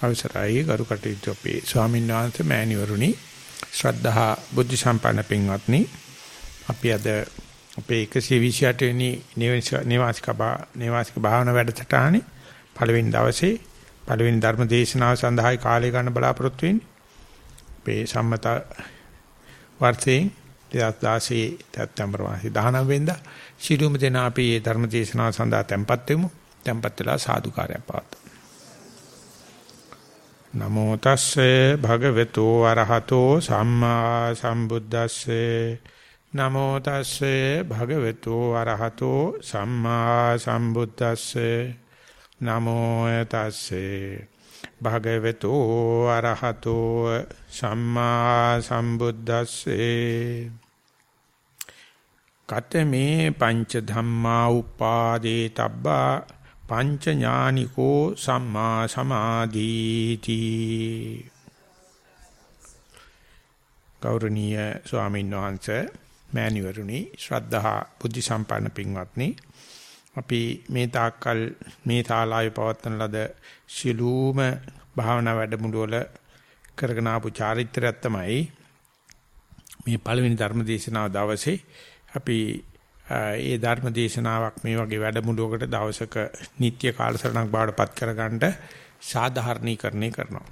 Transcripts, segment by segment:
අවසරයි. ගරු කටයුතු අපේ ස්වාමීන් වහන්සේ මෑණිවරුනි ශ්‍රද්ධහා බුද්ධ සම්පන්න පින්වත්නි. අපි අද අපේ 128 වෙනි නිවාසික නිවාසික භාවනා වැඩසටහනේ පළවෙනි දවසේ පළවෙනි ධර්ම දේශනාව සඳහායි කාලය ගන්න බලාපොරොත්තු වෙන්නේ. අපේ සම්මත වර්ෂයෙන් 2016 සැප්තැම්බර් මාසේ 19 වෙනිදා ශිරුම දෙන අපි මේ ධර්ම දේශනාව සඳහා tempත් වෙමු. tempත් වෙලා සාදුකාරයක් පවත්වමු. නමෝ තස්සේ භගවතු අරහතෝ සම්මා සම්බුද්දස්සේ. නමෝ තස්සේ භගවතු අරහතෝ සම්මා සම්බුද්දස්සේ. නමෝ තස්සේ භගවතු අරහතෝ සම්මා සම්බුද්දස්සේ. කතමේ පංච ධම්මා උපාදේ තබ්බා පංච ඥානිකෝ සම්මා සමාධීති. ගෞරවනීය ස්වාමීන් වහන්සේ මෑණිවරුනි ශ්‍රද්ධහා බුද්ධ සම්පන්න පින්වත්නි අපි මේ තාක්කල් මේ ශාලාවේ පවත්වන ලද ශිලූම භාවනා වැඩමුළු වල කරගෙන ආපු චාරිත්‍රයක් තමයි මේ පළවෙනි ධර්ම දේශනාව දවසේ අපි ඒ ධර්ම දේශනාවක් මේ වගේ වැඩමුළුවකට දවසක නිත්‍ය කාලසටහනක් බවට පත් කරගන්න සාධාරණීකරණය කරනවා.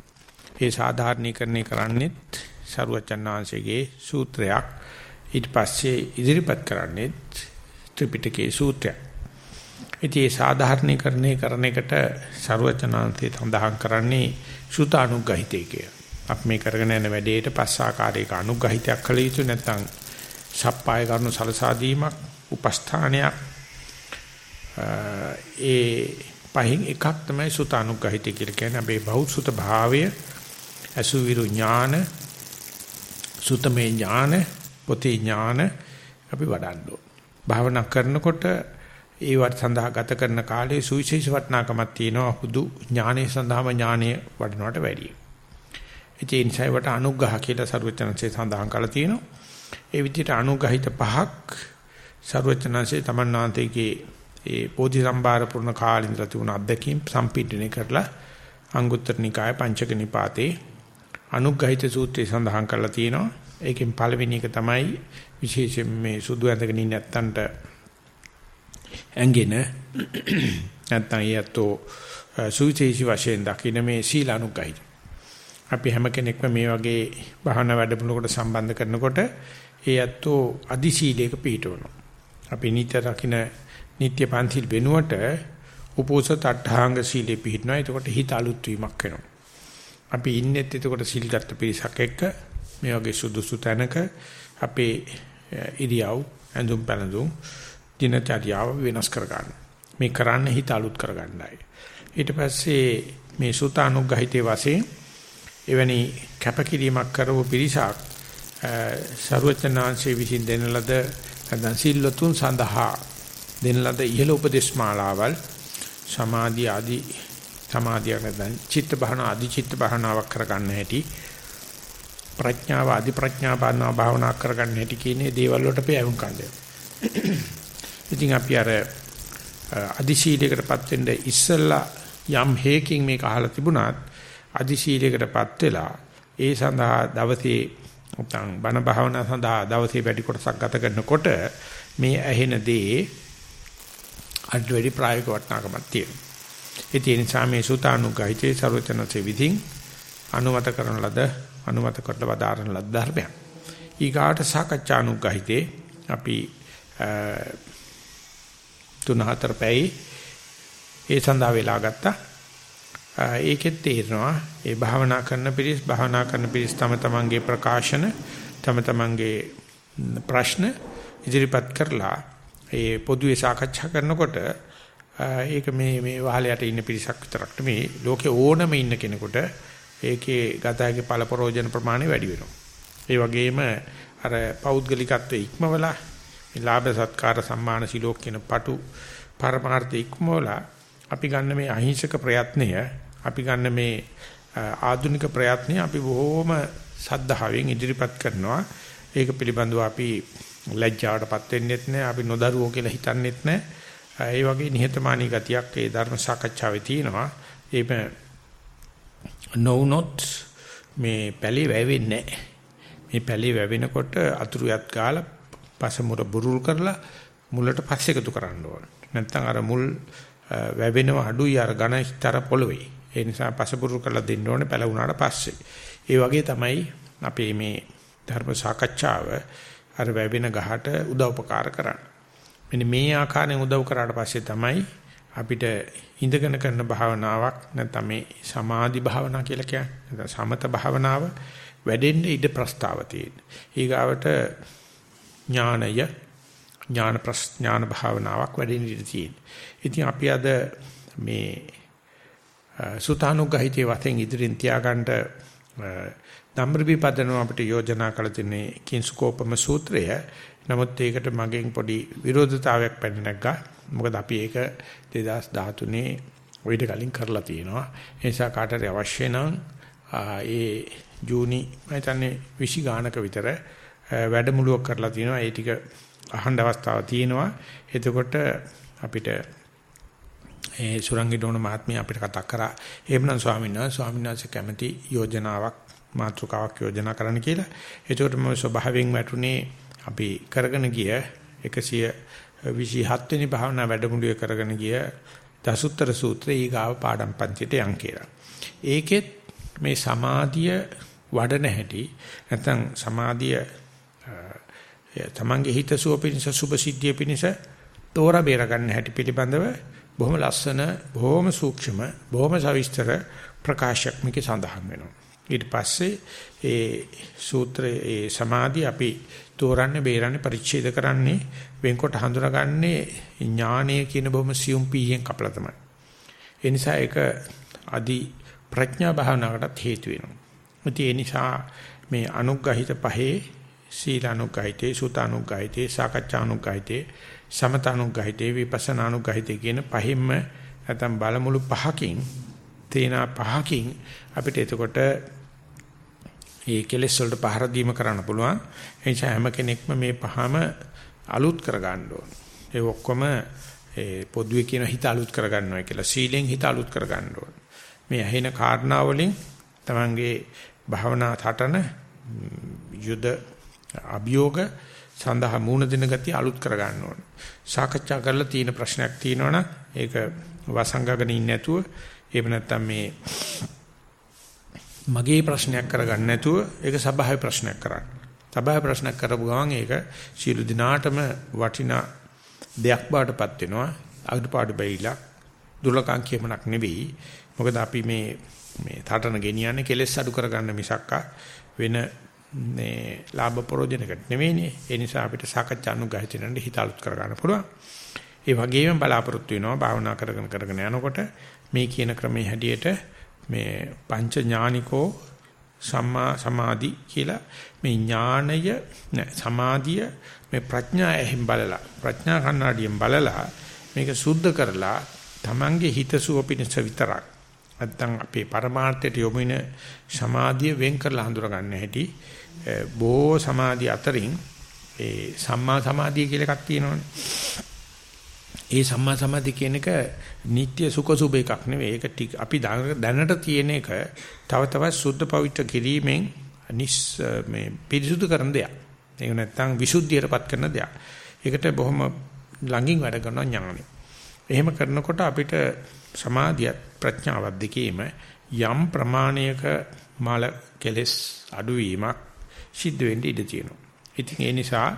ඒ සාධාරණීකරණය කරන්නේත් සරුවචනාංශයේ සූත්‍රයක් ඊට පස්සේ ඉදිරිපත් කරන්නේ ත්‍රිපිටකයේ සූත්‍රයක්. ඉතින් මේ සාධාරණීකරණය කරන එකට සරුවචනාංශය සඳහන් කරන්නේ සුතානුග්‍රහිතය කියලා. අපි මේ කරගෙන යන වැඩේට පස් ආකාරයක අනුග්‍රහිතයක් කළ යුතු නැත්නම් සප්පාය කරනු සලසා දීමක් උපස්ථානයක් ඒ පහින් එකක් තමයි සුතානුග්‍රහිතය කියලා කියන්නේ අපේ බෞද්ධ භාවය අසුවිරු ඥාන සුතමේ ඥාන පොතේ ඥාන අපි වඩන්න ඕන. භාවනා කරනකොට ඒ වට සඳහා ගත කරන කාලේ සුවිශේෂ වටිනාකමක් තියෙනවා හුදු ඥානයේ සඳහාම ඥානය වඩනවට වැඩියි. ඒ නිසා ඒවට අනුග්‍රහ කියලා සරුවචනසේ සඳහන් කරලා තියෙනවා. ඒ විදිහට අනුග්‍රහිත පහක් ਸਰවචනanse තමන් වහන්සේගේ ඒ බෝධි සම්භාර පුරණ කාලේ ඉඳලා තිබුණ අත්දැකීම් සම්පීඩනය කරලා අංගුත්තර නිකාය පංචක නිපාතේ අනුග්‍රහිත සූත්‍රය සඳහන් කරලා තියෙනවා. ඒකෙන් පළවෙනි එක තමයි විශේෂයෙන් මේ සුදු ඇඳගෙන ඉන්න නැත්තන්ට ඇඟෙන නැත්තන් යතෝ සුවිශේෂී වශයෙන් දකින්න මේ සීල අනුග්‍රහිත. අපි හැම කෙනෙක්ම මේ වගේ භාවනා වැඩමුළුවකට සම්බන්ධ කරනකොට ඒ යතෝ අදි සීලයක පිළිටවනවා. අපි නිතර රකින්න නිත්‍ය පන්තිල් වෙනුවට උපෝසත අට්ඨාංග සීලෙ පිළිපදිනවා. එතකොට හිත අලුත් වීමක් වෙනවා. අපි ඉන්නෙත් එතකොට සීල් ගත්ත පිරිසක් එක්ක මේ වගේ සුදුසු තැනක අපේ ඉරියව් ඇඳුම් පැළඳුම් දිනචර්යාව වෙනස් කර ගන්න. මේ කරන්න හිත අලුත් කර ගන්නයි. ඊට පස්සේ මේ සුතානුග්‍රහිතේ වශයෙන් එවැනි කැපකිරීමක් කරව පිරිසක් ਸਰවචනාංශයේ විසින් දෙන ලද නැත්නම් සිල්ලතුන් සඳහා දෙන ලද ඉහළ උපදේශ මාලාවල් සමාධි ආදී සමාධිය නැත්නම් චිත්ත භාවන ආදී චිත්ත භාවනාවක් කරගන්න හැටි ප්‍රඥාව ආදී ප්‍රඥා භාවනා කරගන්න හැටි කියන්නේ දේවල් වලට අපි අයුම් කන්දේ. ඉතින් අපි අර අදිශීලයකටපත් වෙන්න ඉස්සෙල්ලා යම් හේකින් මේක අහලා තිබුණත් අදිශීලයකටපත් වෙලා ඒ සඳහා දවසේ නැත්නම් බණ භාවනා සඳහා දවසේ වැඩි කොටසක් ගත කරනකොට මේ ඇහෙන දේ අඩු වැඩි ප්‍රායෝගික වටිනාකමක් තියෙනවා. ඒ නිසා මේ සුතානුගහිතේ ਸਰවචනසේ විධින් අනුමත කරන ලද අනුමත කොට වදාරන ලද ධර්මයක්. ඊගාට සාකච්ඡානුගහිතේ අපි තුන හතර පැයි ඒ සඳහා වෙලා ගත්තා. ඒකෙත් තේරෙනවා ඒ භාවනා කරන පිරිස් භාවනා කරන පිරිස් තම තමන්ගේ ප්‍රකාශන තම තමන්ගේ ප්‍රශ්න ඉදිරිපත් කරලා ඒ පොදුවේ සාකච්ඡා කරනකොට ඒක මේ මේ වහලයට ඉන්න පිරිසක් විතරක් නෙමේ ලෝකේ ඕනම ඉන්න කෙනෙකුට ඒකේ ගතයේ පළපරෝජන ප්‍රමාණය වැඩි වෙනවා. ඒ වගේම අර පෞද්ගලිකත්වයේ ඉක්මවලා මේ ලාභ සත්කාර සම්මාන සිලෝක කියන පටු පරමාර්ථ ඉක්මවලා අපි ගන්න මේ අහිංසක ප්‍රයත්නය අපි ගන්න මේ ආධුනික ප්‍රයත්නය අපි බොහොම සද්ධාවෙන් ඉදිරිපත් කරනවා. ඒක පිළිබඳව අපි ලැජ්ජාවටපත් වෙන්නෙත් නැහැ. අපි නොදරුවෝ කියලා හිතන්නෙත් නැහැ. ඒ වගේ නිහතමානී ගතියක් ඒ ධර්ම සාකච්ඡාවේ තියෙනවා. ඒක නොවුනොත් මේ පැලේ වැවෙන්නේ නැහැ. මේ පැලේ වැවෙනකොට අතුරුයත් ගාලා පසමුර බුරුල් කරලා මුලට පස්සේ එකතු කරන්න ඕන. නැත්නම් අර මුල් වැවෙනව අඩුයි අර ඝනස්තර පොළවේ. ඒ නිසා පසබුරුල් කරලා දෙන්න ඕනේ පැල වුණාට පස්සේ. ඒ වගේ තමයි අපේ මේ ධර්ම සාකච්ඡාව අර වැවෙන ගහට උදව්පකාර කරන්නේ. මෙන්න මේ ආකාරයෙන් උදව් කරාට පස්සේ තමයි අපිට ඉඳගෙන කරන භාවනාවක් නැත්නම් මේ සමාධි භාවනා කියලා කියන්නේ සමත භාවනාව වැඩෙන්න ඉඩ ප්‍රස්තාව තියෙන. ඊගාවට ඥානය ඥාන ප්‍රඥාන භාවනාවක් වැඩෙන්න ඉඩ තියෙන. ඉතින් අපි අද මේ සුතානුග්‍රහිතේ වශයෙන් ඉදිරින් තියාගන්න ධම්රවිපදනම අපිට යෝජනා කළ තින්නේ කිංසුකෝපම සූත්‍රය. නමුත් ඒකට මගෙන් පොඩි විරෝධතාවයක් පැන නැග්ගා. මොකද අපි ඒක 2013 ඔයිට කලින් කරලා තියෙනවා. ඒ නිසා කාටරි අවශ්‍ය නම් ඒ ජූනි මම හිතන්නේ 20 ගානක විතර වැඩමුළුවක් කරලා තියෙනවා. ඒ ටික අහන්න අවස්ථාවක් තියෙනවා. එතකොට අපිට ඒ සුරංගි ඩෝන මහත්මිය අපිට කතා කරා. එහෙමනම් ස්වාමීන් වහන්සේ ස්වාමීන් වහන්සේ කැමති යෝජනාවක් මාතෘකාවක් යෝජනා කරන්න කියලා. ඒකට මම ස්වභාවයෙන් වැටුනේ අපි කරගෙන ගිය 127 වෙනි භාවනා වැඩමුළුවේ කරගෙන ගිය දසුත්තර සූත්‍රයේ ඊගාව පාඩම් පන්තියට යන් කියලා. ඒකෙත් මේ සමාධිය වඩන හැටි නැත්නම් සමාධිය තමන්ගේ හිත සුව පිණිස සුභ සිද්ධිය පිණිස තෝරා බේර ගන්න හැටි පිළිබඳව බොහොම ලස්සන බොහොම සූක්ෂම බොහොම සවිස්තර ප්‍රකාශයක් මේකේ සඳහන් වෙනවා. ඊට පස්සේ ඒ සූත්‍රයේ ඒ සමාධි අපි තෝරන්නේ බේරන්නේ පරිච්ඡේද කරන්නේ වෙන්කොට හඳුනාගන්නේ ඥානය කියන බොහොම සියුම් පීයෙන් කපලා තමයි. ඒ නිසා ඒක අදි ප්‍රඥා භාවනාවකට හේතු වෙනවා. ඒ නිසා මේ අනුග්‍රහිත පහේ සීලානුග්‍රහිතේ සුතානුග්‍රහිතේ සාකච්ඡානුග්‍රහිතේ සමතානුග්‍රහිතේ විපස්සනානුග්‍රහිතේ කියන පහින්ම නැත්නම් බලමුළු පහකින් තේනා පහකින් අපිට එතකොට මේ කෙලෙස් වලට පහර දීම කරන්න පුළුවන්. ඒ නිසා හැම කෙනෙක්ම මේ පහම අලුත් කර ගන්න ඕන. ඒ ඔක්කොම ඒ පොදුවේ කියන හිත අලුත් කර ගන්නවා කියලා සීලෙන් හිත අලුත් කර ගන්න ඕන. මේ ඇහෙන කාරණා වලින් තමන්ගේ භාවනා තටන යුද අභියෝග සඳහා මූණ දෙන ගතිය අලුත් කර ගන්න ඕන. සාකච්ඡා කරලා තියෙන ප්‍රශ්නයක් තියෙනවනම් ඒක වසංගගෙන ඉන්නේ නැතුව එහෙම නැත්නම් මේ මගේ ප්‍රශ්නයක් කරගන්න නැතුව ඒක සභාවේ ප්‍රශ්නයක් කරන්න. සභාවේ ප්‍රශ්නයක් කරපු ගමන් ඒක සීළු දිනාටම වටිනා දෙයක් බාටපත් වෙනවා. අග්‍රපාඩු බැයිලා දුර්ලකම් කියමනක් නෙවෙයි. මොකද අපි මේ මේ තාටන ගෙනියන්නේ කෙලෙස් අඩු කරගන්න මිසක්කා වෙන මේ ලාභ ප්‍රයෝජනකට නෙවෙයිනේ. ඒ නිසා අපිට සාකච්ඡා අනුගහිතෙන්ද හිත අලුත් කරගන්න පුළුවන්. ඒ වගේම බලාපොරොත්තු වෙනවා භාවනා කරගෙන කරගෙන යනකොට මේ කියන ක්‍රමයේ හැටියට මේ පංච ඥානිකෝ සම්මා සමාධි කියලා මේ ඥාණය නෑ සමාධිය මේ ප්‍රඥා එහෙන් බලලා ප්‍රඥා කණ්ණාඩියෙන් බලලා මේක සුද්ධ කරලා Tamange හිතසුව පිණිස විතරක් නැත්තම් අපේ පරමාර්ථයට යොමු වෙන සමාධිය වෙන් කරලා හඳුනා ගන්න හැටි බොහෝ සමාධි අතරින් ඒ සම්මා සමාධිය කියලා එකක් තියෙනවනේ. ඒ සම්මා සමාධිය කියන එක නিত্য සුඛ සුබ එකක් නෙවෙයි. ඒක අපි දැනට තියෙන එක තව තවත් සුද්ධ පවිත්‍ර කිරීමෙන් නිස් මේ පිරිසුදු කරන දෙයක්. ඒක නැත්තම් විසුද්ධියටපත් කරන දෙයක්. ඒකට බොහොම ළඟින් වැඩ කරනවා ඥානෙ. එහෙම කරනකොට අපිට සමාධියත් ප්‍රඥාවත් දෙකේම යම් ප්‍රමාණයක මල කෙලස් අඩුවීමක් සිද්ධ වෙන්න ඉඩ තියෙනවා. ඉතින් ඒ නිසා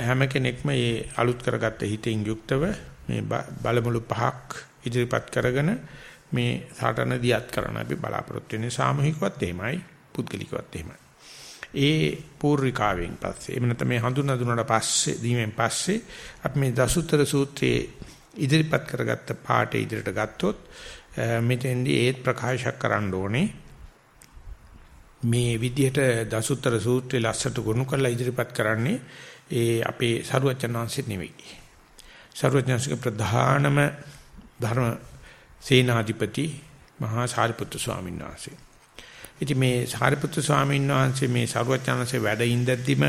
හැම කෙනෙක්ම මේ අලුත් කරගත්ත හිතෙන් යුක්තව මේ බලමුළු පහක් ඉදිරිපත් කරගෙන මේ සාටන දියත් කරන අපි බලාපොරොත්තු වෙන්නේ සාමූහිකවත් එහෙමයි පුද්ගලිකවත් එහෙමයි. ඒ පූර්විකාවෙන් පස්සේ එහෙම නැත්නම් මේ හඳුනා දුන්නාට පස්සේ දීමෙන් පස්සේ අපි මේ දසුතර සූත්‍රයේ ඉදිරිපත් කරගත්ත පාඩේ ඉදිරියට ගත්තොත් මෙතෙන්දී ඒත් ප්‍රකාශ කරන්න ඕනේ මේ විදිහට දසුත්තර සූත්‍රයේ ලස්සට ගොනු කරලා ඉදිරිපත් කරන්නේ ඒ අපේ සරුවචනාංශෙ නෙවෙයි. සරුවචනාංශික ප්‍රධානම ධර්ම සේනාධිපති මහා සාරිපුත්තු ස්වාමීන් වහන්සේ. ඉතින් මේ සාරිපුත්තු ස්වාමීන් වහන්සේ මේ සරුවචනාංශේ වැඩ ඉඳද්දිම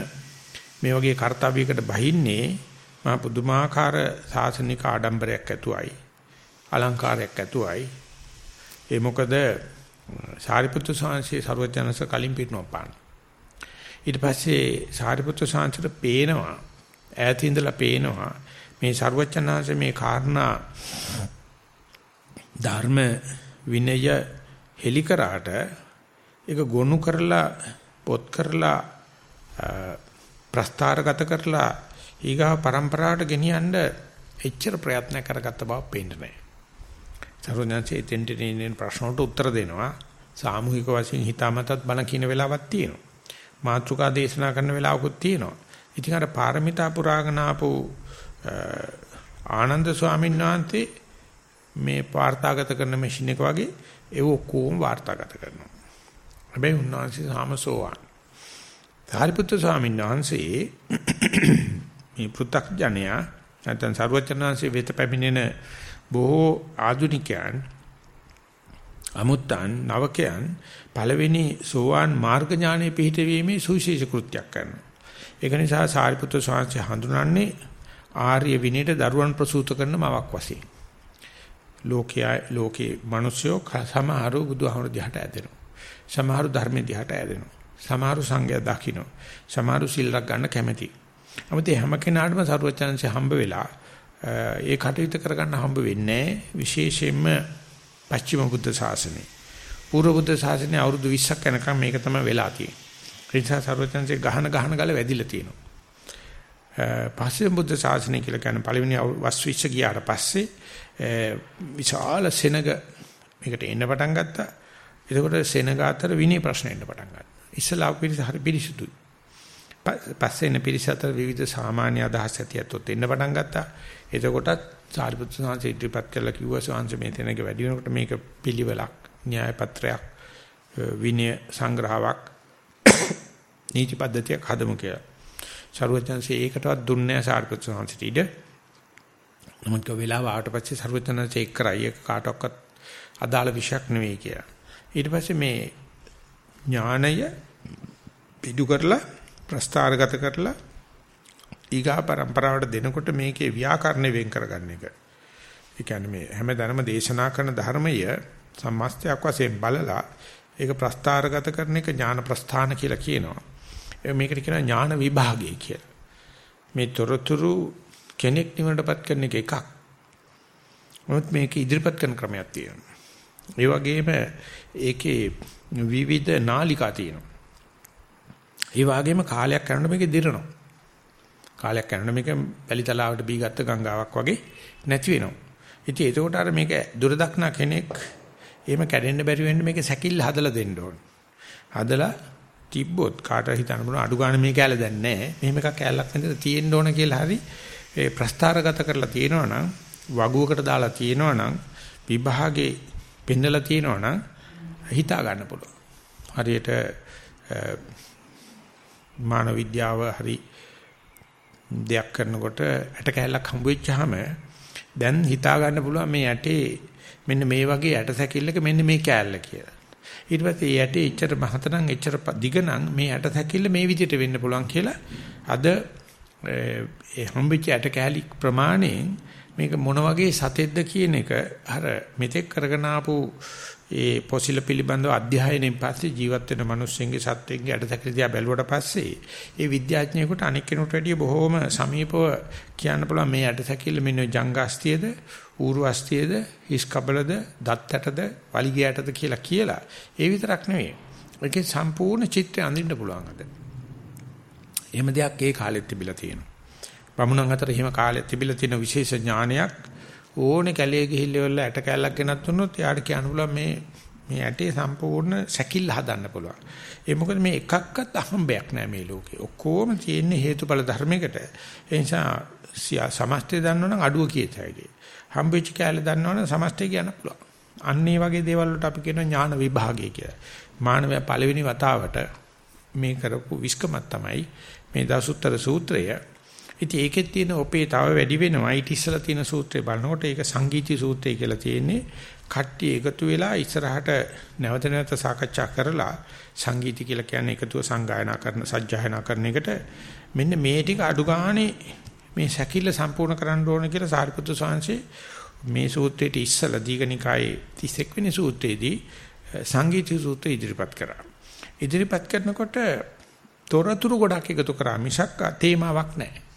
මේ වගේ කාර්යයකට බහින්නේ මහා පුදුමාකාර සාසනික ආඩම්බරයක් ඇතුවයි. අලංකාරයක් ඇතුවයි. ඒ මොකද සාරිපුත්‍ර සාංශේ ਸਰවඥාන්ස කලින් පිටුනක් පාන. ඊට පස්සේ සාරිපුත්‍ර සාංශට පේනවා ඈත ඉඳලා පේනවා මේ ਸਰවඥාන්ස මේ කාරණා ධර්ම විනය හෙලි කරාට ඒක ගොනු කරලා පොත් කරලා ප්‍රස්ථාරගත කරලා ඊගා પરම්පරාවට ගෙනියන්න එච්චර ප්‍රයත්න කරගත්ත බව පේන්නේ නැහැ. සරුවඥාන්සේ තෙන්ටිනේ ප්‍රශ්නකට උත්තර දෙනවා. සාමූහික වශයෙන් හිතාමතත් බණ කියන වෙලාවක් තියෙනවා. මාත්‍රිකා දේශනා කරන වෙලාවකුත් තියෙනවා. ඉතින් අර පාරමිතා පුරාගෙන ආපු ආනන්ද ස්වාමීන් වහන්සේ මේ වාර්තාගත කරන මැෂින් එක වගේ ඒව ඔක්කොම වාර්තාගත කරනවා. හැබැයි උන්වහන්සේ සාමසෝවාන්. සාරිපුත්‍ර ස්වාමීන් වහන්සේ මේ පෘථග්ජනයා නැත්නම් සරුවචනාංශයේ වෙත පැමිණෙන බොහෝ ආදුනිකයන් අමුත්තන් නවකයන් පළවෙනි සෝවාන් මාර්ග ඥානයේ පිහිටීමේ සුවිශේෂ කෘත්‍යයක් කරනවා. ඒක නිසා සාරිපුත්‍ර ස්වාමීන් හඳුනන්නේ ආර්ය විනයට දරුවන් ප්‍රසූත කරන මවක් වශයෙන්. ලෝකයේ ලෝකේ මිනිස්සු සමහරු බුදුහමර දිහාට ඇදෙනවා. සමහරු ධර්මයේ දිහාට ඇදෙනවා. සමහරු සංගය දකින්න. සමහරු සිල් ගන්න කැමැති. 아무තේ හැම කෙනාටම සරුවචනංශ හම්බ වෙලා ඒ කටයුතු කරගන්න හම්බ වෙන්නේ විශේෂයෙන්ම පස්චිම බුද්ධ ශාසනය. පූර්ව බුද්ධ ශාසනය අවුරුදු 20ක් යනකම් මේක තමයි වෙලා තියෙන්නේ. ඒ නිසා සරුවචනංශය ගහන ගහන ගල වැඩිලා තියෙනවා. පස්චිම බුද්ධ ශාසනය කියලා කියන්නේ පළවෙනි වස්විච්ච ගියාට පස්සේ විශාල සෙනග මේකට එන්න පටන් ගත්තා. එතකොට සෙනග අතර විනය ප්‍රශ්න එන්න පටන් ගත්තා. ඉස්ලාම් පිරිස හරි පිරිසුදුයි. පස්සේ එන පිරිස අතර විවිධ සාමාන්‍ය අදහස් ඇතියත් එන්න පටන් ගත්තා. එතකොටත් සාරිපුත්‍ර සාංශ ඉදිරිපත් කළා කිව්වා සාංශ මේ තැනක වැඩි වෙනකොට මේක පිළිවෙලක් න්‍යාය පත්‍රයක් විනය සංග්‍රහයක් නීති පද්ධතියක් හදමු කියලා. සරුවචන්සේ ඒකටවත් දුන්නේ නැහැ සාරිපුත්‍ර සාංශට ඉඩ. නමුත් කව වෙලාව ආවට පස්සේ සරුවචන්සේ එක් කරයි ඒක කාටවත් අදාළ විශයක් නෙවෙයි කියලා. ඊට පස්සේ මේ ඥානය පිටු කරලා ප්‍රස්තාරගත කරලා ඊගා પરම්පරාවට දෙනකොට මේකේ ව්‍යාකරණ වෙන් කරගන්න එක. ඒ කියන්නේ මේ හැමදාම දේශනා කරන ධර්මය සම්මස්තයක් වශයෙන් බලලා ඒක ප්‍රස්තාරගත කරන එක ඥාන ප්‍රස්ථාන කියලා කියනවා. මේකට කියනවා ඥාන විභාගය කියලා. මේ තොරතුරු කෙනෙක් නිවනටපත් කරන එක එකක්. මොකද මේක ඉදිරිපත් කරන ක්‍රමයක් තියෙනවා. ඒ වගේම ඒකේ විවිධ නාලිකා තියෙනවා. ඒ වගේම කාලයක් යනකොට මේක දිරනවා. කාලයක් යනකොට මේක වැලිතලාවට බී ගත්ත ගංගාවක් වගේ නැති වෙනවා. ඉතින් ඒකෝට අර මේක දුරදක්න කෙනෙක් එහෙම කැඩෙන්න බැරි වෙන්න මේක සැකිල්ල හදලා දෙන්න ඕන. හදලා තිබ්බොත් කාට හිතන්න බුණ අඩු ගන්න මේ කැල දැන් නැහැ. මෙහෙම එකක් කැලක් නැතිද තියෙන්න ඕන කියලා හරි ඒ ප්‍රස්තාරගත කරලා තියෙනවා නම් වගුවකට දාලා තියෙනවා නම් විභාගේ පෙන්නලා තියෙනවා නම් හිතා ගන්න පුළුවන්. හරියට මානව විද්‍යාව හරි දෙයක් කරනකොට ඇට කැලක් හම්බ වෙච්චාම දැන් හිතා ගන්න පුළුවන් මේ ඇටේ මෙන්න මේ වගේ ඇට සැකිල්ලක මෙන්න මේ කෑල්ල කියලා. ඊට පස්සේ මේ ඇටේ එච්චර මහත නම් එච්චර දිග නම් මේ ඇට සැකිල්ල මේ විදිහට වෙන්න පුළුවන් කියලා අද ඒ හම්බෙච්ච ඇට කෑලි ප්‍රමාණයෙන් මේක මොන වගේ සතෙක්ද කියන එක අර මෙතෙක් කරගෙන ආපු ඒ පොසිල පිළිබඳව අධ්‍යයනයෙන් පස්සේ ජීවත් වෙන මිනිස්සුන්ගේ සත්වෙන්ගේ අඩසැකිලි දිහා බැලුවට පස්සේ ඒ විද්‍යාඥයෙකුට අනෙක් කෙනෙකුට වැඩිය බොහෝම සමීපව කියන්න පුළුවන් මේ අඩසැකිල්ල මෙන්න ජංගාස්තියද ඌරුස්තියද හිස් කබලද දත් ඇටද වලිගය ඇටද කියලා කියලා ඒ විතරක් නෙවෙයි ඒකේ සම්පූර්ණ චිත්‍රය අඳින්න පුළුවන් අද. එහෙම දෙයක් ඒ කාලෙත් තිබිලා තියෙනවා. බමුණන් අතර එහෙම කාලෙත් තිබිලා තියෙන විශේෂ ඥානයක් ඕනේ කැලේ ගිහිල්ලා ඇට කැල්ලක් ගෙනත් දුන්නොත් එයාට කියන්න පුළුවන් මේ මේ ඇටේ සම්පූර්ණ සැකිල්ල හදන්න පුළුවන්. ඒ මොකද මේ එකක්වත් අහම්බයක් නෑ මේ ලෝකේ. ඔක්කොම තියෙන්නේ හේතුඵල ධර්මයකට. ඒ නිසා සමස්තය දන්නවනම් අඩුව කියතයි. හම්බෙච්ච කැලේ දන්නවනම් සමස්තය කියන්න පුළුවන්. අන්න ඒ වගේ දේවල් වලට අපි කියන ඥාන විභාගය කියලා. මානවය පළවෙනි වතාවට මේ කරපු විස්කමක් තමයි මේ දසුත්තර සූත්‍රය ඉතින් ඒකෙත් තියෙන ඔපේ තව වැඩි වෙනවා. ඊට ඉස්සලා තියෙන සූත්‍රය බලනකොට ඒක සංගීති සූත්‍රය කියලා තියෙන්නේ. කට්ටිය එකතු වෙලා ඉස්සරහට නැවත නැවත සාකච්ඡා කරලා සංගීති කියලා කියන්නේ එකතුව සංගායනා කරන සජ්ජායනා කරන එකට මෙන්න මේ ටික අඩු ගානේ මේ සැකිල්ල සම්පූර්ණ කරන්න ඕන කියලා සාරිපුත්තු සාංශේ මේ සූත්‍රයේ ඉස්සලා දීගනිකායේ 31 වෙනි සූත්‍රයේදී සංගීත සූත්‍රය ඉදිරිපත් කරා. ඉදිරිපත් කරනකොට තොරතුරු ගොඩක් එකතු කරා මිසක් තේමාවක් නැහැ.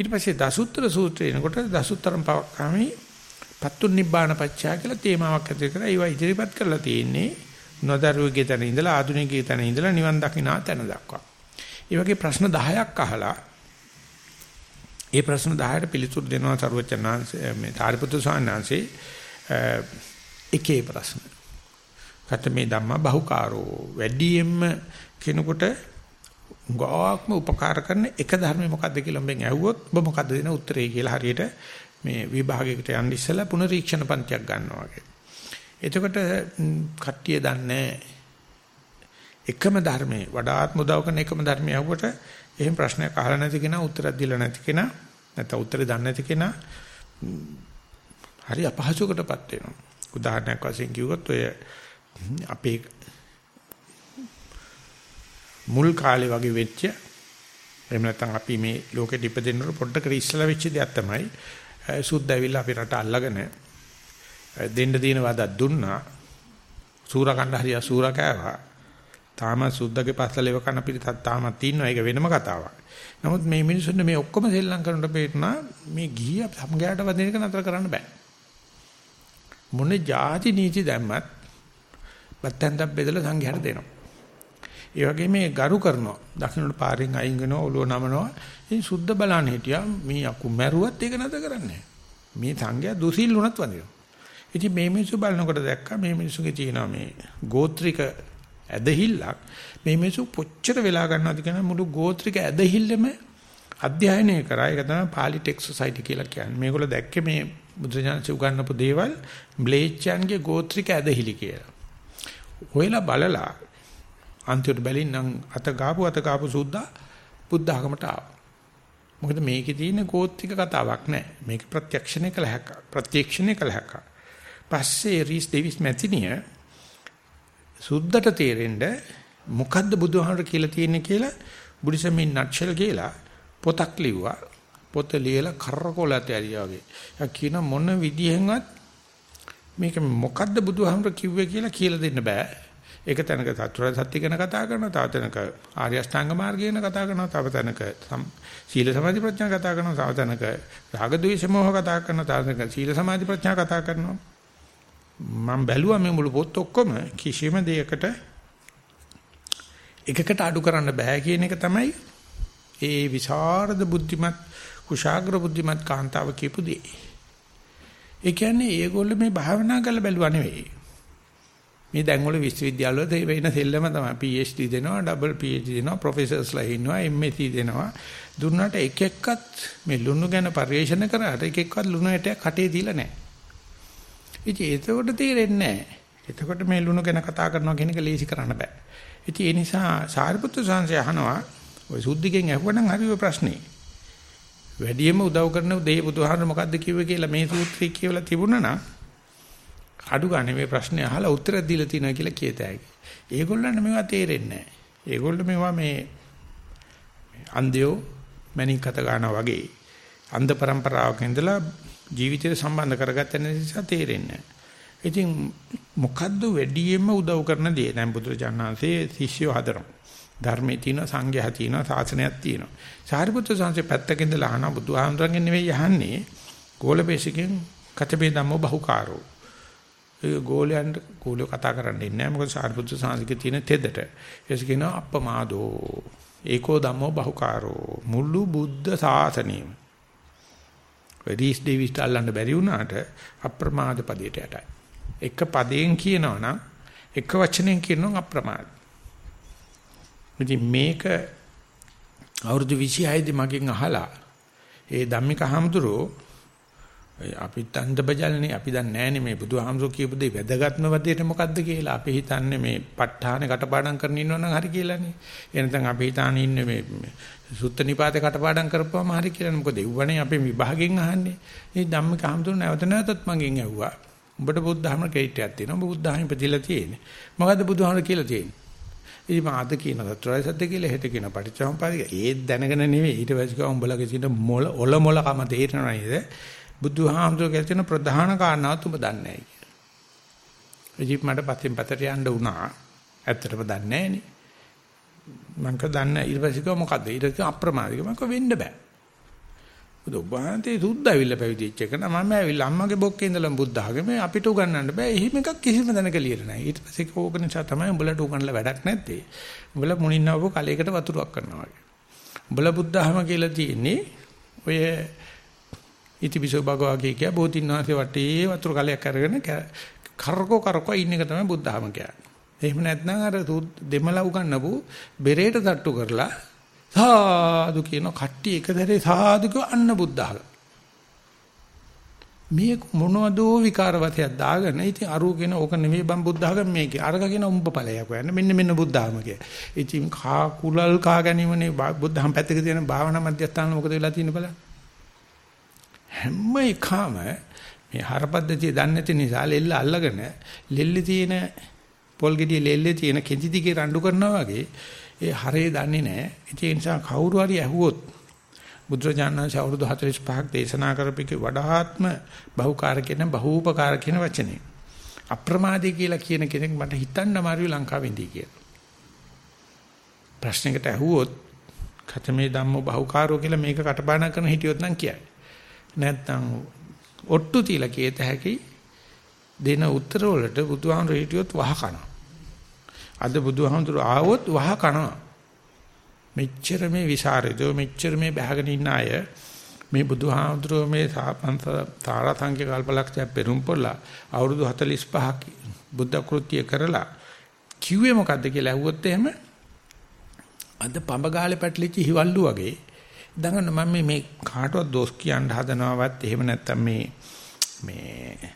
ඊට පස්සේ දසුත්තර සූත්‍රය එනකොට දසුත්තරම් පවකාමි පත්තු නිබ්බාන පච්චා කියලා තේමාවක් ඇති කරලා ඒවා ඉදිරිපත් කරලා තියෙන්නේ නොදරුවගේ තැන ඉඳලා ආධුනිකයේ තැන ඉඳලා නිවන් දකිනා තැන දක්වා. ඒ වගේ ප්‍රශ්න 10ක් අහලා ඒ ප්‍රශ්න 10ට පිළිතුරු දෙනවා සරුවචනාංශ මේ සාරිපුත්‍ර ස්වාමීන් එකේ ප්‍රශ්න. කතමේ ධම්ම බහුකාරෝ වැඩියෙන්ම කෙනෙකුට ගාක්ම උපකාර කරන එක ධර්මය මොකද්ද කියලා මම ඇහුවොත් ඔබ මොකද්ද දෙන උත්තරේ කියලා හරියට මේ විභාගයකට යන්න ඉස්සලා පුනරීක්ෂණ පන්තියක් ගන්නවා වගේ. එතකොට කට්ටිය දන්නේ එකම ධර්මයේ වඩාත්ම උදව් කරන එකම ධර්මය අහුවට එහෙම ප්‍රශ්නයක් අහලා නැති කෙනා උත්තරයක් දීලා නැති කෙනා නැත්නම් උත්තරේ දන්නේ නැති කෙනා හරි අපහසුකටපත් වෙනවා. උදාහරණයක් වශයෙන් කිව්වොත් ඔය අපේ මුල් කාලේ වගේ වෙච්ච එහෙම නැත්නම් අපි මේ ලෝකෙට ඉපදෙන්නකොට පොඩ්ඩක් ඉස්සලා වෙච්ච දෙයක් තමයි සුද්ධ ඇවිල්ලා අපි රට අල්ලගෙන දෙන්න දින වදක් දුන්නා සූරකණ්ඩ හරිය සූර කෑවා. තාම සුද්ධගේ පස්සලෙව කන පිටත් තාමත් ඉන්නවා. ඒක වෙනම කතාවක්. නමුත් මේ මිනිස්සුන්ට මේ ඔක්කොම සෙල්ලම් කරනකොට පේනවා මේ ගිහිය සමගයාට වදින එක නතර කරන්න බෑ. මොන જાති නීති දැම්මත් බත්තෙන්දක් බෙදලා සංඝයාට දෙනවා. ඒ වගේ මේ ගරු කරනවා. දකුණට පාරෙන් අයින් වෙනවා ඔළුව නමනවා. ඉතින් සුද්ධ බලන්න හිටියා මේ අකු මැරුවත් ඒක නතර කරන්නේ. මේ සංඝයා දුසිල් වුණත් වදිනවා ඉතින් මේ මිනිස්සු බලනකොට දැක්කා මේ මිනිස්සුගේ තියෙනවා මේ ගෝත්‍රික ඇදහිල්ලක් මේ මිනිස්සු කොච්චර වෙලා ගන්නවද කියන මුළු ගෝත්‍රික ඇදහිල්ලම අධ්‍යයනය කරා. ඒක තමයි පාලි ටෙක් සොසයිටි කියලා කියන්නේ. මේගොල්ලෝ දැක්කේ මේ බුදුජානක උගන්වපු දේවල් බ්ලේච්චන්ගේ ගෝත්‍රික ඇදහිලි කියලා. හොයලා බලලා අන්තිමට බැලින්නම් අත ගාපු අත ගාපු සුද්දා බුද්ධ ආගමට ආවා. මොකද මේකේ තියෙන ගෝත්‍රික කතාවක් නෑ. මේක ප්‍රත්‍යක්ෂණය කළ හැක. ප්‍රත්‍යක්ෂණය කළ හැක. පස්සේ රීස් ඩේවිස් මැතිනිය සුද්ධට තේරෙන්න මොකද්ද බුදුහාමර කියලා තියෙන්නේ කියලා බුද්ධසමින් නට්ෂල් කියලා පොතක් ලිව්වා. පොත ලියලා කරකොලත ඇරියා වගේ. යා කියන මොන විදිහෙන්වත් මේක මොකද්ද බුදුහාමර කිව්වේ කියලා කියලා දෙන්න බෑ. ඒක තැනක චතුරාර්ය සත්‍ය ගැන කතා කරනවා, තව තැනක ආර්ය අෂ්ටාංග මාර්ගය ගැන කතා කරනවා, තව තැනක සීල සමාධි ප්‍රඥා කතා කරනවා, තව තැනක රාග ද්වේෂ මොහ කතා කරනවා, තව තැනක සීල සමාධි ප්‍රඥා කතා කරනවා. මම බැලුවා මේ මුළු පොත් ඔක්කොම කිසිම දෙයකට එකකට අඩු කරන්න බෑ කියන එක තමයි ඒ විසරද බුද්ධිමත් කුශාග්‍ර බුද්ධිමත් කාන්තාව කියපු දේ. ඒ කියන්නේ ඒගොල්ලෝ මේ භාවනා කරලා බැලුවා නෙවෙයි. මේ දැන් වල විශ්වවිද්‍යාවල වෙන සෙල්ලම තමයි PhD දෙනවා, double PhD දෙනවා, professorsලා ඉන්නවා, MSc දෙනවා. දුන්නාට එක එක්කත් මේ ලුණු ගැන පරිශන කරාට එක එක්කත් ලුණු ඇටයක් කටේ දීලා නැහැ. ඉතින් ඒකට තේරෙන්නේ නැහැ. එතකොට මේ ලුණු ගැන කතා කරනවා කියන එක ලේසි කරන්න බෑ. ඉතින් ඒ නිසා සාරිපුත්‍ර සංසය අහනවා ඔය සුද්ධිගෙන් ඇහුවනම් හරි ඔය ප්‍රශ්නේ. වැඩියෙන්ම උදව් කරන දෙය බුදුහාමර මොකද්ද කිව්වේ කියලා මේ සූත්‍රය කියවලා තිබුණා නම් අඩු ගන්න මේ ප්‍රශ්නේ අහලා උත්තර දීලා තියෙනවා කියලා කියතයි. ඒගොල්ලන්ට මේවා තේරෙන්නේ නැහැ. ඒගොල්ලෝ මේවා මේ අන්ධයෝ මණික් කත ගන්නවා වගේ අන්ධ પરම්පරාවක ඉඳලා ජීවිතයට සම්බන්ධ කරගත්ත නිසා තේරෙන්නේ ඉතින් මොකද්ද වැඩියෙන්ම උදව් කරන දේ? දැන් බුදුරජාණන්සේ ශිෂ්‍යව හදනවා. ධර්මයේ තියෙනවා, සංඝයා තියෙනවා, ශාසනයක් තියෙනවා. සාරිපුත්‍ර සංසේ පැත්තකින් ඉඳලා අහන බුදුහාමුදුරන්ගෙන් නෙවෙයි අහන්නේ. ගෝලපේශිකෙන් කතබේ ධම්මෝ බහුකාරෝ. ඒ ගෝලයන්ට ගෝලිය කතා කරන්නේ නැහැ. මොකද සාරිපුත්‍ර සංසිකේ තියෙන තෙදට. ඒස් කියනවා අප්පමාදෝ. ඒකෝ ධම්මෝ බහුකාරෝ. මුළු බුද්ධ ශාසනයම රීස් ඩේවිස්ට අල්ලන්න බැරි වුණාට අප්‍රමාද පදයට යටයි. එක පදයෙන් කියනවා නම් එක වචනයෙන් කියනවා අප්‍රමාද. ඉතින් මේක අවුරුදු 26 දී මගෙන් අහලා ඒ ධම්මික හාමුදුරුවෝ අපිත් අන්තබජල්නේ අපි දන්නේ නැහනේ මේ බුදුහාමුදුරුවෝ කියපු දේ වැදගත්ම වදේට මොකද්ද කියලා අපි හිතන්නේ මේ ප ဋ ාහනේ කටපාඩම් කරන ඉන්නවනම් හරි කියලානේ. එනතන් අපි හිතානේ ඉන්නේ මේ සුත්ත නිපාතේ කටපාඩම් කරපුවාම හරි කියලා. මොකද එව්වනේ අපි විභාගෙන් අහන්නේ. මේ ධම්මික හාමුදුරුවෝ නැවත නැවතත් මගෙන් ඇහුවා. උඹට බුද්ධ ධර්ම ක්‍රෙඩිට් එකක් තියෙනවා. උඹ බුද්ධ ධර්ම ඉපදිලා තියෙන්නේ. මොකද්ද බුදුහාමුදුරුවෝ කියලා තියෙන්නේ? ඉතින් මම අද කියන සත්‍යය සත්‍ය කියලා හෙට කියන පටිච්චසමුපාදික ඒත් දැනගෙන නෙවෙයි ඊට පස්සේ කව උඹලගේ තියෙන මොල ඔල මොල කම තේරෙනවා නේද? බුදුහාමුදුරුවෝ කියන ප්‍රධාන කාරණාව තුඹ දන්නේ නැහැ කියලා. ඉතින් මට පස්සෙන් පතට යන්න වුණා. ඇත්තටම දන්නේ නැහනේ. මම කව දන්න ඊට පස්සේ කිව්වා මොකද්ද? ඊට කිව්වා අප්‍රමාදික. මම කිව්වා වෙන්න බෑ. බුදු ඔබාන්තේ සුද්ධ ඇවිල්ලා පැවිදිච්ච එක නම මම ඇවිල්ලා අම්මගේ බොක්කේ ඉඳලා බුද්ධ ආගමේ අපිට උගන්වන්න බෑ. එහෙම එකක් කිසිම තැනක ලියලා නැහැ. ඊට පස්සේ කෝක නිසා තමයි උඹලට උගන්වලා වැඩක් නැත්තේ. උඹලා මුණින්නවපු කලයකට වතුරක් කරනවා වගේ. උඹලා බුද්ධ ආගම කියලා තියෙන්නේ ඔය ඉතිපිසෝ භගවාගේ කිය බෝධින්නාසේ වටේ වතුර කලයක් අරගෙන කරකෝ කරකෝ ඉන්න එක තමයි බුද්ධ ආගම කියන්නේ. එහෙම නැත්නම් අර දෙමළ උගන්නපු බෙරේට තට්ටු කරලා සාදු කියන කට්ටිය එකදැරේ සාදු කිය අන්න බුද්ධහග. මේ මොනවදෝ විකාරවතයක් දාගෙන ඉතින් අරූ කියන ඕක නෙමෙයි බම් බුද්ධහග මේකේ අරග කියන උඹ ඵලයක් හොයන්න මෙන්න මෙන්න බුද්ධහම කිය. ඉතින් කා කුලල් කා ගැනීමනේ බුද්ධහම පැත්තක තියෙන භාවනා මධ්‍යස්ථාන මොකද වෙලා තියෙන්නේ බලන්න. හැම එකම මේ හරපද්ධතිය දන්නේ නැති නිසා ලෙල්ල අල්ලගෙන ලෙල්ලේ තියෙන පොල් ගෙඩිය ලෙල්ලේ තියෙන කෙඳි දිගේ රණ්ඩු කරනවා වගේ ඒ හරේ දන්නේ නැහැ. ඒ නිසා කවුරු හරි ඇහුවොත් බුදුරජාණන් වහන්සේ අවුරුදු 45ක් දේශනා කරපික වඩාත්ම බහුකාර කියන බහූපකාර කියන වචනේ. අප්‍රමාදී කියලා කියන කෙනෙක් මට හිතන්න අමාරුයි ලංකාවේ ඉඳී කියලා. ප්‍රශ්නයකට ඇහුවොත් කතමේ ධම්මෝ බහුකාරෝ කියලා මේක කටපාඩම් කරන හිටියොත් නම් කියයි. නැත්නම් ඔට්ටු තියලා කියත හැකි දෙන උත්තර වලට බුදුහාමුදුරු හිටියොත් වහ කනවා. අද බුදුහාමුදුරු ආවොත් වහ කනවා. මෙච්චර මේ විසරදෝ මෙච්චර මේ බහගෙන ඉන්න අය මේ බුදුහාමුදුරුවෝ මේ තාරාංශික කල්පලක්ෂය පෙරම් පොල්ලා අවුරුදු 45ක් බුද්ධ කෘත්‍ය කරලා කිව්වේ මොකද්ද කියලා ඇහුවොත් එහෙම අද පඹ ගාලේ පැටලිච්ච හිවල්ලු වගේ දඟන මම මේ කාටවත් දොස් කියන්න හදනවවත් එහෙම නැත්තම් මේ මේ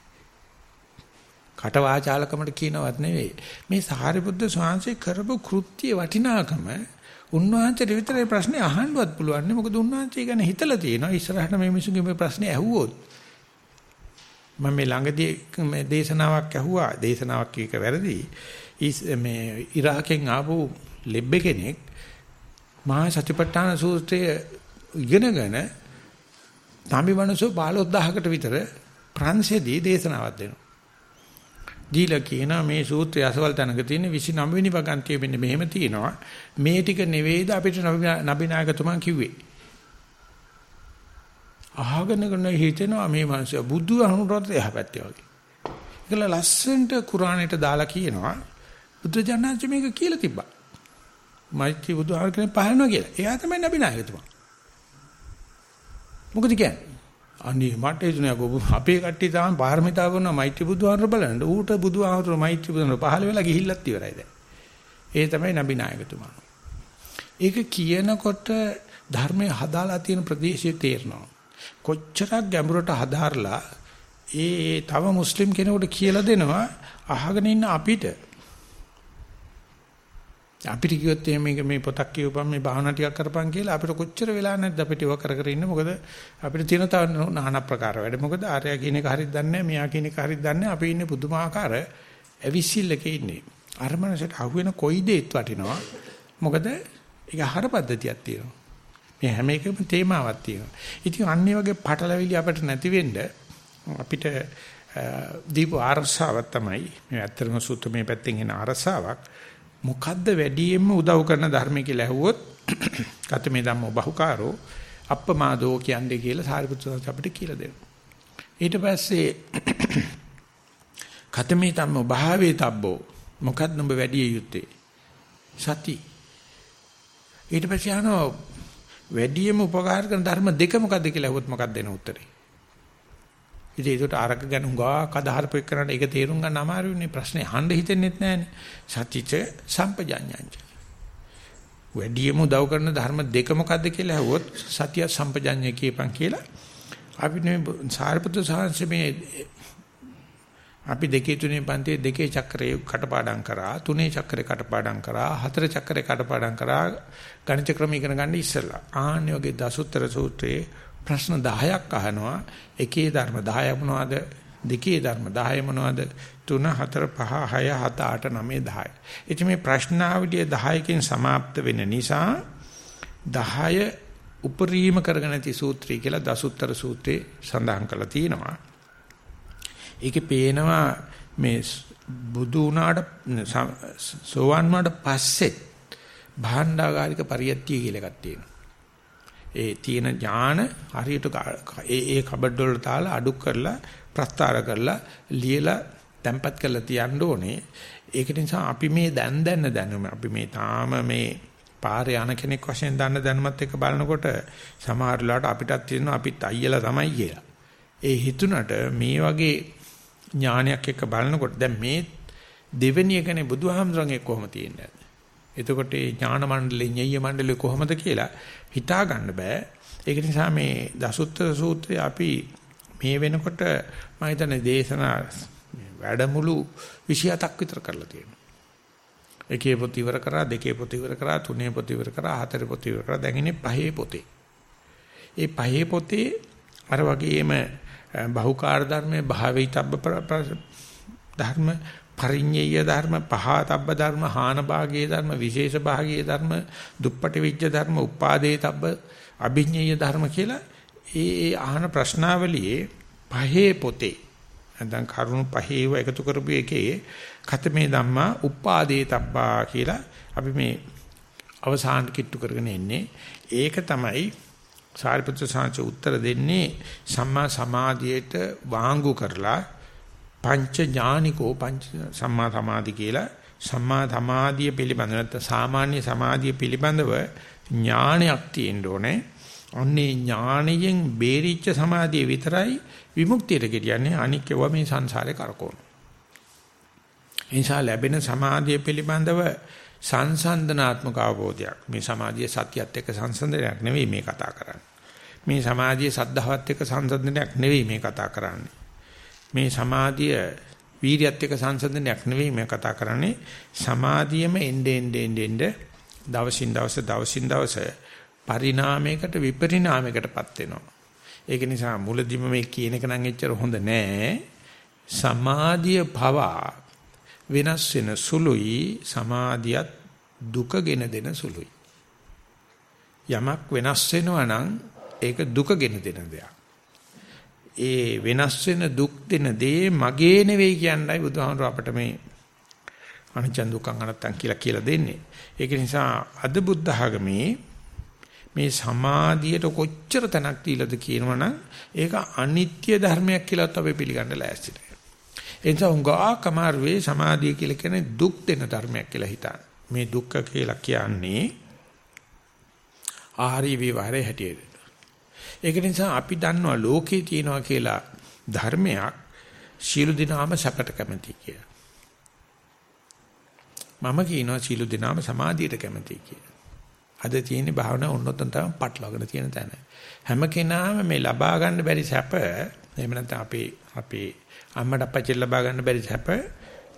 කට වාචාලකමට කියනවත් නෙවෙයි. මේ සාරිපුත්‍ර ස්වාමීන් කරපු කෘත්‍ය වටිනාකම උන්වහන්සේට විතරේ ප්‍රශ්නේ අහන්නවත් පුළුවන් නේ. මොකද උන්වහන්සේ ගැන හිතලා තියෙනවා. ඉස්සරහට මේ මිනිසුන්ගේ මේ ප්‍රශ්නේ ඇහුවොත් මම මේ ළඟදී මේ දේශනාවක් ඇහුවා. දේශනාවක් එක වැරදි. මේ ඉරාකෙන් ආපු ලෙබ්බ කෙනෙක් මහා සතිපට්ඨාන සූත්‍රය ඉගෙනගෙන තම්බි මනුස්සෝ 15000කට විතර ප්‍රංශෙදී දේශනාවක් දෙනවා. දීලා කියනවා මේ සූත්‍රය අසවල් තැනක තියෙන 29 වෙනි වගන්තිය මෙන්න මෙහෙම තියෙනවා. මේ ටික නෙවෙයිද අපිට නබිනායකතුමා කිව්වේ. අහගෙන කරන හිතෙනවා මේ මිනිස්සු බුදු අනුරත් එහා පැත්තේ වගේ. ඒකල ලස්සන්ට කුරාණයට දාලා කියනවා බුද්ධ ජනනාච මේක කියලා තිබ්බා. මෛත්‍රී බුදුහාර කෙනෙක් පහළනවා කියලා. එයා තමයි නබිනායකතුමා. මොකද කියන්නේ? අනේ මට හිතුණා ගොබ අපේ කට්ටිය තාම පාරමිතා කරනවා මෛත්‍රී බුදුහාමර බලන්න. ඌට බුදුහාමර මෛත්‍රී බුදුහාමර පහළ වෙලා ගිහිල්ලත් ඉවරයි දැන්. ඒ තමයි නබි නායකතුමා. ඒක කියනකොට ධර්මයේ හදාලා තියෙන ප්‍රදේශය තේරෙනවා. කොච්චරක් ගැඹුරට හදාarලා ඒ තව මුස්ලිම් කෙනෙකුට කියලා දෙනවා අහගෙන ඉන්න අපිට අපිට කිව්වොත් මේක මේ පොතක් කියවපන් මේ භාවනා ටිකක් කරපන් කියලා අපිට කොච්චර වෙලා නැද්ද අපිට ඉව කර කර ඉන්න? මොකද අපිට තියෙන තව নানা ප්‍රකාර වැඩ. මොකද ආර්යා කියන එක හරියට දන්නේ නැහැ මෙයා කියන එක හරියට දන්නේ නැහැ. අපි ඉන්නේ පුදුමාකාර ඇවිසිල්ලක ඉන්නේ. අර මනසට අහුවෙන කොයි දෙයක් වටිනවා. මොකද ඒක ආහාර පද්ධතියක් තියෙනවා. මේ හැම එකම තේමාවක් තියෙනවා. ඉතින් අන්නේ වගේ පටලවිලි අපිට නැති වෙන්න අපිට දීප ආරසාවක් තමයි. මේ ඇත්තම සූත්‍ර මේ පැත්තෙන් එන ආරසාවක් මොකද්ද වැඩියෙන්ම උදව් කරන ධර්ම කියලා ඇහුවොත් කතමේ ධම්මෝ බහුකාරෝ අප්පමාදෝ කියන්නේ කියලා සාරිපුත්‍ර අපිට කියලා දෙනවා. ඊට පස්සේ කතමේ ධම්මෝ භාවේ තබ්බෝ මොකද්ද නුඹ වැඩි යුත්තේ? සති. ඊට පස්සේ අහනවා වැඩියෙන්ම උපකාර කරන ධර්ම දෙක මොකද්ද කියලා ඇහුවොත් මොකක්ද දෙන උත්තරේ? ඉතින් ඒකට අරක ගැන හුඟා කදහරපු එක්කනට ඒක තේරුම් ගන්න අමාරුනේ ප්‍රශ්නේ අහන්න හිතෙන්නෙත් නැහනේ. සතිච සම්පජාඤ්ඤංච. වැඩියම උදව් කරන ධර්ම දෙක මොකද්ද කියලා ඇහුවොත් සතිය සම්පජාඤ්ඤය කියපන් කියලා අපි මේ සාරිපුත්‍ර සාංශ මේ අපි දෙකේ තුනේ පන්තියේ දෙකේ චක්‍රේ කටපාඩම් කරා තුනේ චක්‍රේ කටපාඩම් කරා හතර චක්‍රේ කටපාඩම් කරා ගණිත ක්‍රම ඉගෙන ගන්න ඉස්සෙල්ලා ආන්නේ වගේ දසුත්තර සූත්‍රයේ ප්‍රශ්න 10ක් අහනවා එකේ ධර්ම 10 මොනවද දෙකේ ධර්ම 10 මොනවද 3 4 5 6 7 8 9 10 ඉතින් මේ ප්‍රශ්නාවලිය 10කින් સમાપ્ત වෙන නිසා 10 උපරිම කරගෙන ඇති සූත්‍රය කියලා දසුත්තර සූත්‍රයේ සඳහන් කරලා තියෙනවා ඒකේ පේනවා මේ බුදු වුණාට සෝවන් වුණාට පස්සෙත් භාණ්ඩාගාරික පරියත්තිය කියලා එකක් තියෙනවා. ඒ තියෙන ඥාන හරියට ඒ ඒ කබඩ් වල තාලා අඩු කරලා ප්‍රස්තාර කරලා ලියලා තැම්පත් කරලා තියන්න ඕනේ. ඒක නිසා අපි මේ දැන් දැන දැනුම අපි මේ තාම මේ පාරේ යන කෙනෙක් වශයෙන් දන්න දැනුමත් එක්ක බලනකොට සමහර වෙලාවට අපිටත් තියෙනවා අපිත් අයියලා තමයි කියලා. ඒ හිතුණට මේ වගේ ඥානයක් එක්ක බලනකොට දැන් මේ දෙවෙනි එකනේ බුදුහාමුදුරන්ගේ කොහොම තියෙන්නේ. එතකොට මේ ඥාන මණ්ඩලේ ඤෙය්‍ය මණ්ඩලේ කොහොමද කියලා හිතා ගන්න බෑ. ඒක නිසා මේ දසුත්තර සූත්‍රය අපි මේ වෙනකොට මම හිතන්නේ දේශනා වැඩමුළු 27ක් විතර කරලා තියෙනවා. එකේ පොත ඉවර කරා දෙකේ පොත ඉවර කරා තුනේ පොත ඉවර කරා හතරේ පොත ඉවර කරා දැන් ඉන්නේ පහේ පොතේ. ඒ පහේ පොතේ අර වගේම බහුකාර්ය ධර්මයේ භාවිතබ්බ ධර්ම පරිඤ්ඤය ධර්ම පහතබ්බ ධර්ම හාන භාගයේ ධර්ම විශේෂ භාගයේ ධර්ම දුප්පටි විජ්ජ ධර්ම උපාදේ තබ්බ අභිඤ්ඤය ධර්ම කියලා ඒ ඒ අහන ප්‍රශ්නාවලියේ පහේ පොතේ නැත්නම් කරුණු පහේව එකතු කරපු එකේ කතමේ ධම්මා උපාදේ තබ්බා කියලා අපි මේ අවසාන කිට්ටු කරගෙන එන්නේ. ඒක තමයි සාරිපුත්‍ර සාංශ උත්තර දෙන්නේ සම්මා සමාධියට වාංගු කරලා පංච ඥානිකෝ පංච සම්මා සමාධි කියලා සම්මා සමාධිය පිළිබඳ නැත්නම් සාමාන්‍ය සමාධිය පිළිබඳව ඥානයක් තියෙන්න ඕනේ. අන්නේ ඥාණයෙන් බේරිච්ච සමාධිය විතරයි විමුක්තියට කියන්නේ අනික් ඒවා මේ සංසාරේ කරකවන. එනිසා ලැබෙන සමාධිය පිළිබඳව සංසන්දනාත්මක අවබෝධයක් මේ සමාධිය සත්‍යයත් එක්ක සංසන්දනයක් නෙවෙයි මේ කතා කරන්නේ. මේ සමාධිය සද්ධාවත් එක්ක සංසන්දනයක් නෙවෙයි මේ කතා කරන්නේ. මේ සමාධිය වීරියත් එක්ක සංසන්දනයක් නෙවෙයි මේ කතා කරන්නේ. සමාධියම එnde ende ende දවසින් දවස දවසින් දවස පරිණාමයකට විපරිණාමයකටපත් වෙනවා. ඒක නිසා මුලදිම මේ කියන එක නම් එච්චර හොඳ නෑ. සමාධිය පවා වෙනස් වෙන සුළුයි සමාධියත් දුකගෙන දෙන සුළුයි. යමක් වෙනස් වෙනවා නම් ඒක දුකගෙන දෙන දෙයක්. ඒ වෙනස් වෙන දුක් දෙන දේ මගේ නෙවෙයි කියන්නයි බුදුහාමුදුර අපට මේ අනිච්ච දුක්ඛ අනත්තං කියලා කියලා දෙන්නේ. ඒක නිසා අද බුද්ධ ආගමේ මේ සමාධියට කොච්චර තැනක් දීලාද කියනවනම් ඒක අනිත්‍ය ධර්මයක් කියලාත් අපි පිළිගන්න ලෑස්ති නැහැ. ඒ නිසා උංගා කමාරුවේ සමාධිය කියලා කියන්නේ දුක් දෙන ධර්මයක් කියලා හිතන. මේ දුක්ඛ කියලා කියන්නේ ආහාරී විවරේ හැටියට. ඒක නිසා අපි දන්නවා ලෝකේ තියෙනවා කියලා ධර්මයක් සීල දිනාම සැපට කැමති කියලා. මම කියනවා සීල දිනාම සමාධියට කැමති කියලා. අද තියෙන භාවනාව ඔන්නොතන තමයි පටලවාගෙන තියෙන තැන. හැම කෙනාම මේ ලබා ගන්න බැරි සැප එහෙම නැත්නම් අපේ අපේ අම්මට අප්පච්චිට ලබා ගන්න බැරි සැප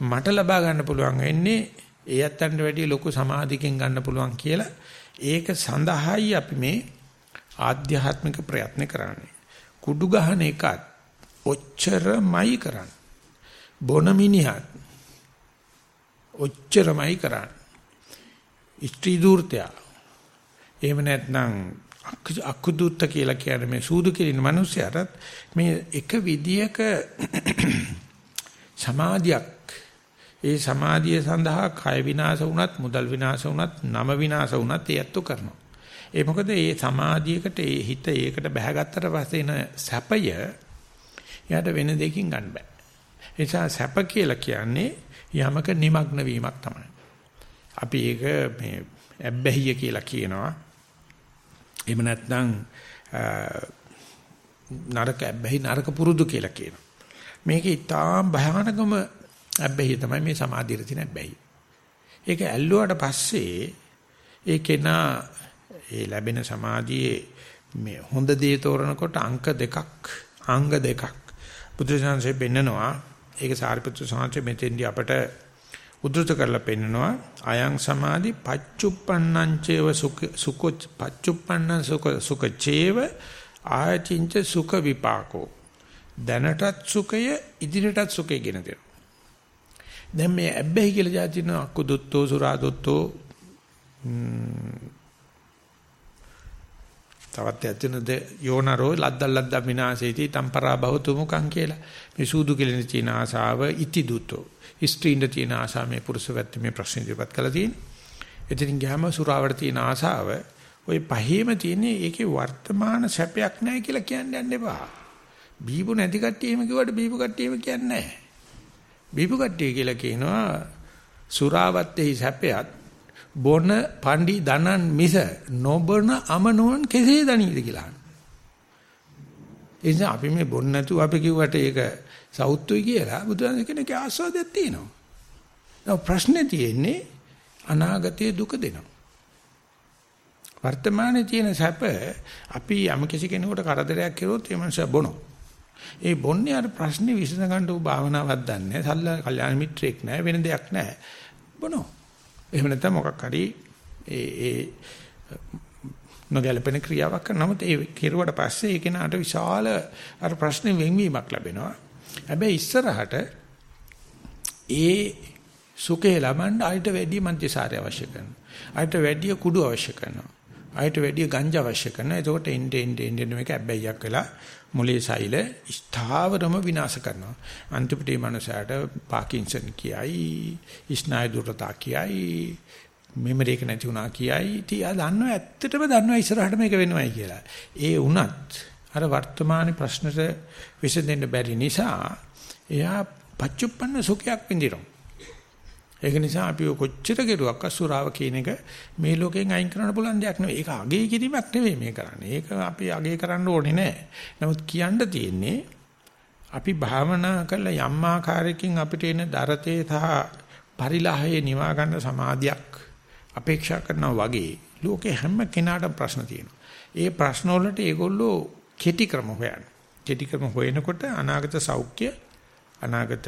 මට ලබා ගන්න පුළුවන් වෙන්නේ ඒ අත්තන්ට වැඩිය ලොකු සමාධියකින් ගන්න පුළුවන් කියලා ඒක සඳහායි අපි මේ ආධ්‍යාත්මික ප්‍රයත්න කරන්නේ. කුඩු ගහන එකත් ඔච්චරමයි කරන්නේ. බොන මිනිහත් ඔච්චරමයි කරන්නේ. ඉස්ත්‍රි දූර්තය. එහෙම නැත්නම් අකුදුත්ත කියලා කියන්නේ මේ සූදු කිරින මිනිස්සයාට මේ එක විදියක සමාධියක් ඒ සමාධිය සඳහා කය විනාශ වුණත් මුදල් විනාශ වුණත් නම විනාශ වුණත් ඒ ඇත්ත කරනවා. ඒ මොකද මේ සමාධියකට ඒ හිත ඒකට බැහැගත්තට පස්සේ එන සැපය එයාට වෙන දෙකින් ගන්න බෑ. ඒ නිසා සැප කියලා කියන්නේ යමක নিমগ্ন වීමක් තමයි. අපි ඒක මේ ඇබ්බැහිය කියලා කියනවා. එහෙම නැත්නම් නරක ඇබ්බැහි නරක පුරුදු කියලා කියනවා. මේක ඊටාම් භයානකම ඇබ්බැහිය තමයි මේ සමාධියට තියෙන ඇබ්බැහිය. ඒක ඇල්ලුවාට පස්සේ ඒ කෙනා ඒ ලැබෙන සමාධියේ මේ හොඳ දේ තෝරනකොට අංක දෙකක් අංග දෙකක්. බුදුසසුනේ පෙන්නනවා ඒක සාරිපුත්‍ර සාංශ මෙතෙන්දී අපට උද්දෘත කරලා පෙන්නනවා. අයං සමාධි පච්චුප්පන්නං චේව සුඛ පච්චුප්පන්නං සුඛ සුඛචේව ආයතින්ච සුඛ විපාකෝ. දැනටත් සුඛය ඉදිරියටත් සුඛය ගෙන දෙනවා දැන් මේ ඇබ්බැහි කියලා જાතින අකුදුත්තෝ සුරාදුත්තෝ තවත් ඇතුනද යෝනරෝ ලද්දල් ලද්දා විනාශේති තම්පරා භවතු මුකං කියලා. මේ සූදු කෙලින තියෙන ආසාව ඉති දුතෝ. ස්ත්‍රීන්ට තියෙන ආසාව මේ පුරුෂ වැත්ති මේ ප්‍රශ්න ඉදිරිපත් කළා තියෙන්නේ. එතනින් ගියාම සුරාවට තියෙන ආසාව ওই පහේම තියෙන්නේ ඒකේ වර්තමාන සැපයක් නැහැ කියලා කියන්න යන්න එපා. බීපු නැති කට්ටිය එහෙම කිව්වට බීපු කට්ටිය එහෙම කියන්නේ නැහැ. බීපු කට්ටිය කියලා කියනවා සුරාවත්තේ සැපයත් බොන පණ්ඩි දනන් මිස නොබන අමනෝන් කෙසේ දනීද කියලා. එනිසා අපි මේ බොන්න නැතුව අපි කිව්වට ඒක සෞත්තුයි කියලා බුදුන් කෙනෙක් ආස්වාදයක් තියෙනවා. දැන් ප්‍රශ්නේ තියෙන්නේ අනාගතයේ දුක දෙනවා. වර්තමානයේ තියෙන සැප අපි යම් කිසි කෙනෙකුට කරදරයක් කළොත් ඒ මනුස්සයා බොනවා. ඒ බොන්නේ අර ප්‍රශ්නේ විසඳ ගන්න උ භාවනාවක් දන්නේ නැහැ. සල්ලා කල්යාණ මිත්‍රෙක් නැහැ. වෙන දෙයක් නැහැ. බොනවා. එහෙම නැත්නම් මොකක් හරි ඒ ඒ නොගැලපෙන ක්‍රියාවක් කරනමුත් ඒ කෙරුවට පස්සේ ඒ කෙනාට විශාල අර ප්‍රශ්නේ වෙන්වීමක් ලැබෙනවා. හැබැයි ඉස්සරහට ඒ සුඛේ ලබන්න ආයිට වැඩි මන්ත්‍රසාරය අවශ්‍ය කරනවා. ආයිට වැඩි කුඩු අවශ්‍ය කරනවා. ආයිට වැඩි ගංජා අවශ්‍ය කරනවා. එතකොට එnde end end end මේක ඇබ්බැයියක් වෙලා මොලේ සෛල ස්ථාවරම විනාශ කරනවා. අන්තිමට මේ මනසට පාකින්සන් කියයි, ස්නායු දුරතා කියයි, මෙමරි එක නැති වුණා කියයි. ඉතින් ආ දන්නවා ඇත්තටම දන්නවා ඉස්සරහට මේක වෙනවයි කියලා. ඒ වුණත් අර වර්තමාන ප්‍රශ්නට විසඳෙන්න බැරි නිසා එයා පච්චුප්පන්න සුඛයක් විඳිනවා. ඒක නිසා අපි කොච්චර කෙරුවක් අසුරාව කියන එක මේ ලෝකයෙන් අයින් කරන්න පුළුවන් දෙයක් නෙවෙයි. ඒක අගේ කිරීමක් නෙවෙයි මේ කරන්නේ. ඒක අපි අගේ කරන්න ඕනේ නැහැ. නමුත් කියන්න තියෙන්නේ අපි භාවනා කරලා යම් ආකාරයකින් අපිට එන දරතේ සහ පරිලහයේ නිවා ගන්න සමාධියක් අපේක්ෂා කරනවා වගේ ලෝකේ හැම කෙනාටම ප්‍රශ්න තියෙනවා. ඒ ප්‍රශ්න වලට ඒගොල්ලෝ කෙටි ක්‍රම හොයන්නේ. කෙටි ක්‍රම හොයනකොට අනාගත සෞඛ්‍ය අනාගත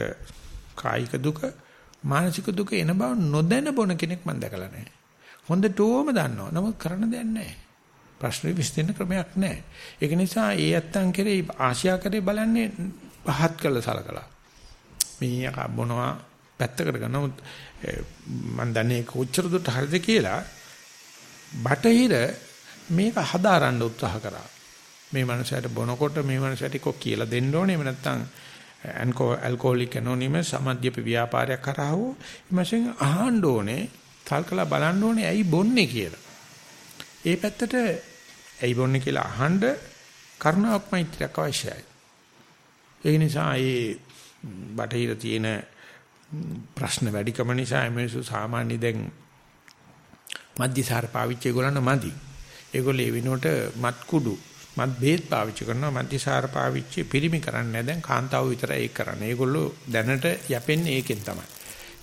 කායික දුක මානසික දුක එන බව නොදැන බොන කෙනෙක් මම දැකලා නැහැ. හොඳටම දන්නවා. නමුත් කරන්න දෙයක් නැහැ. ප්‍රශ්නේ විසඳෙන්න ක්‍රමයක් නැහැ. ඒක නිසා ඒ ඇත්තන් කෙරේ ආශියා කරේ බලන්නේ පහත් කළ සලකලා. මේ බොනවා පැත්තකට ගන්න. නමුත් මම දන්නේ කොච්චර දුරට හරිද කියලා බටහිර මේක හදාරන්න උත්සාහ කරා. මේ මනුස්සයාට බොනකොට මේ මනුස්සයාට කොක් කියලා දෙන්න ඕනේ. එහෙම නැත්නම් ඇල්කොහොලික් ඇනොනිමස් සමද්‍යප ව්‍යාපාරයක් කරා හෝ එමසෙන් අහන්න ඕනේ තල්කලා බලන්න ඕනේ ඇයි බොන්නේ කියලා. ඒ පැත්තට ඇයි බොන්නේ කියලා අහන්න කරුණාවක් මෛත්‍රියක් අවශ්‍යයි. ඒ නිසා මේ බටහිර තියෙන ප්‍රශ්න වැඩිකම නිසා එමේසු සාමාන්‍ය දැන් මධ්‍යසාර පාවිච්චි කරන මදි. ඒගොල්ලෝ ඒ විනෝට මත් කුඩු මත් බේත් පාවිච්චි කරනවා මන්තිසාර පාවිච්චි පිරිමි කරන්නේ නැහැ දැන් කාන්තාව විතරයි ඒක කරන්නේ. ඒගොල්ලෝ දැනට යැපෙන්නේ ඒකෙන් තමයි.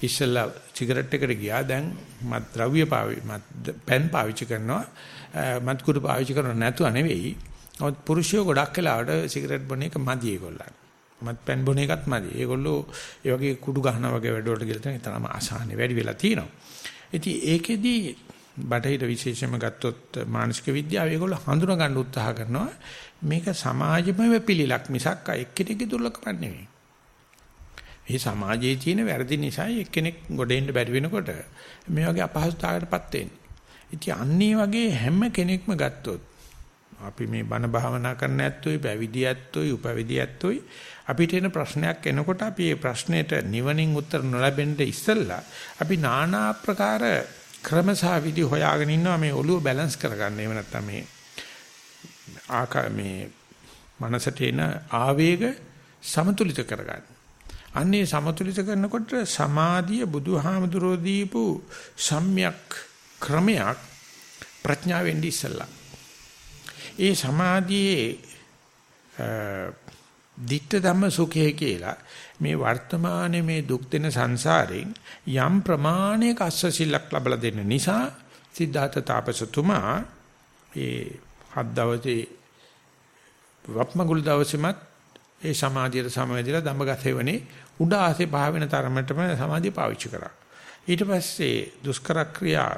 ඉස්සෙල්ලා සිගරට් එකට ගියා දැන් මත් ද්‍රව්‍ය පාවිච්චි මත් පෙන් පාවිච්චි කරනවා මත් කුඩු පාවිච්චි කරනවා නැතුව නෙවෙයි. නමුත් පුරුෂයෝ ගොඩක් වෙලාවට සිගරට් බොන එක මදි ඒගොල්ලන්. මත් පෙන් බොන එකත් මදි. ඒගොල්ලෝ ඒ වගේ කුඩු ගහනවා වගේ වැඩවලට ගිහලා තමයි තරම ආසාහනේ වැඩි වෙලා තියෙනවා. ඉතින් ඒකෙදි බටහිර විශේෂම ගත්තොත් මානසික විද්‍යාව ඒගොල්ලෝ හඳුනා ගන්න උත්සාහ කරනවා මේක සමාජෙම පිළිලක් මිසක් එක්කෙනෙක්ගේ දුර්ලභකමක් නෙවෙයි. මේ සමාජයේ තියෙන වැරදි නිසා එක්කෙනෙක් ගොඩෙන්න බැරි වෙනකොට මේ වගේ අපහසුතාවයකටපත් වෙන්නේ. ඉතින් අන්නේ වගේ හැම කෙනෙක්ම ගත්තොත් අපි මේ බණ භාවනා කරන්න ඇත්තොයි පැවිදි ඇත්තොයි උපවිදි ඇත්තොයි අපිට එන ප්‍රශ්නයක් එනකොට අපි මේ ප්‍රශ්නෙට නිවනින් උත්තර නොලැබෙන්න ඉස්සෙල්ලා අපි নানা ආකාර ක්‍රමසහ විදි හොයාගෙන ඉන්නවා මේ ඔළුව බැලන්ස් කරගන්න. එහෙම නැත්නම් මේ ආකා මේ මනසට එන ආවේග සමතුලිත කරගන්න. අන්නේ සමතුලිත කරනකොට සමාධිය බුදුහාමුදුරෝ දීපු සම්‍යක් ක්‍රමයක් ප්‍රඥාවෙන් ඉස්සලා. ඒ සමාධියේ ditta ධම්ම සුඛය කියලා මේ වර්තමානයේ මේ දුක් දෙන සංසාරයෙන් යම් ප්‍රමාණයක අස්සසිලක් ලැබලා දෙන්න නිසා සිද්ධාර්ථ තාපසතුමා ඒ හත් දවසේ වප්මගුල් දවසේමත් ඒ සමාධියට සමවැදිලා දඹගතේවනේ උඩ ආසේ පහ වෙන තරමටම සමාධිය පාවිච්චි කරා. ඊට පස්සේ දුෂ්කර ක්‍රියා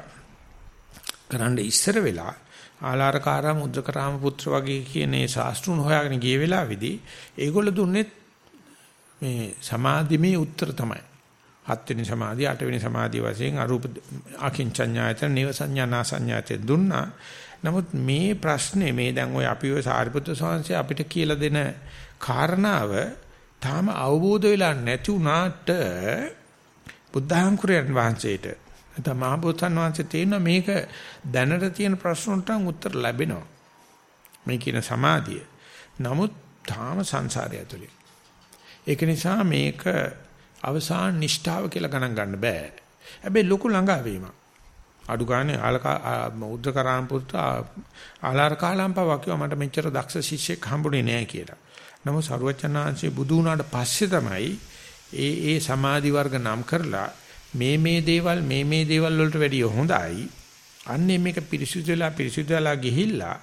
කරන්න ඉස්සර වෙලා ආලාරකාරා මුද්දකරාම පුත්‍ර වගේ කියන ඒ ශාස්ත්‍රුන් හොයාගෙන ගිය වෙලාවේදී ඒගොල්ලෝ දුන්නේ මේ සමාධිමේ උත්තර තමයි. හත්වෙනි සමාධිය, අටවෙනි සමාධිය වශයෙන් අරූප අකින්චඤ්ඤායතන, නේව සංඥානා සංඥායතන දුන්නා. නමුත් මේ ප්‍රශ්නේ මේ දැන් ඔය අපි ඔය සාරිපුත්‍ර ස්වාමීන් අපිට කියලා දෙන කාරණාව තාම අවබෝධ වෙලා නැති වුණාට බුද්ධහංකුරයන් වහන්සේට නැත්නම් මහබෝසත්න් වහන්සේ තේින මේක දැනට තියෙන ප්‍රශ්නට උත්තර ලැබෙනවා. මේ කියන සමාධිය. නමුත් තාම සංසාරය ඇතුලේ. ඒක නිසා මේක අවසාන නිෂ්ඨාව කියලා ගණන් ගන්න බෑ. හැබැයි ලොකු ළඟා වීමක්. අඩු ගානේ ආලකා උද්දකරාම් පුත්‍ර ආලාර කාලම්පා වකිය මට මෙච්චර දක්ෂ ශිෂ්‍යෙක් හම්බුනේ නෑ කියලා. නමුත් සරුවචනාංශේ බුදු වුණාට පස්සේ තමයි ඒ ඒ සමාධි වර්ග නම් කරලා මේ මේ දේවල් මේ මේ දේවල් වලට වැඩිය හොඳයි. අන්නේ මේක පිරිසුදු වෙලා පිරිසුදු වෙලා ගිහිල්ලා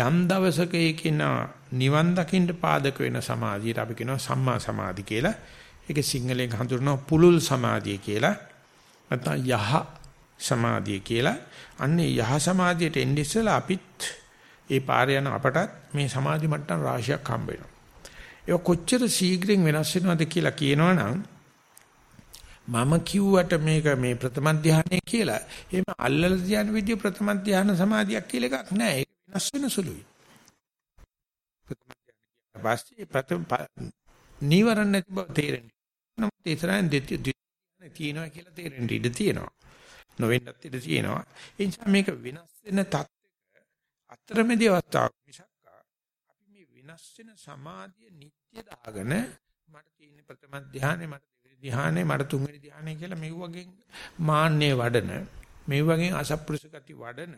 යම් දවසක ඒකින නිවන් දකින්න පාදක වෙන සමාධියට අපි කියනවා සම්මා සමාධි කියලා. ඒක සිංහලෙන් හඳුන්වනවා පුලුල් සමාධිය කියලා. නැත්නම් යහ සමාධිය කියලා. අන්නේ යහ සමාධියට එන්නේ ඉස්සලා අපිත් ඒ පාර යන අපටත් මේ සමාධි මට්ටම් රාශියක් හම්බ වෙනවා. ඒක කොච්චර ශීඝ්‍රයෙන් වෙනස් වෙනවද කියලා කියනවනම් මම කිව්වට මේක මේ ප්‍රථම ධානය කියලා එහෙම අල්ලලා ධානය විදිය ප්‍රථම ධාන සමාධියක් කියලා එකක් නෑ ඒක වෙනස් වෙන සුළුයි ප්‍රථම ධානය වාස්තේ ප්‍රථම නීවරණ නැති බව තේරෙන්නේ. නමුත් ඉතරෙන් දෙති ධානය තියෙනවා කියලා තේරෙන්න ඉඩ තියෙනවා. නොවෙන්නත් ඉඩ තියෙනවා. ඒ නිසා මේක වෙනස් වෙන තත්ත්වයක අතරමැදි අවස්ථාවක් මිසක් වෙනස් වෙන සමාධිය නිත්‍ය දාගෙන මට තියෙන ප්‍රථම ධානය මට දෙවෙනි ධානය මට තුන්වෙනි ධානය කියලා මේ වගේ මාන්නේ වඩන මේ වගේ අසප්පුරුෂ ගති වඩන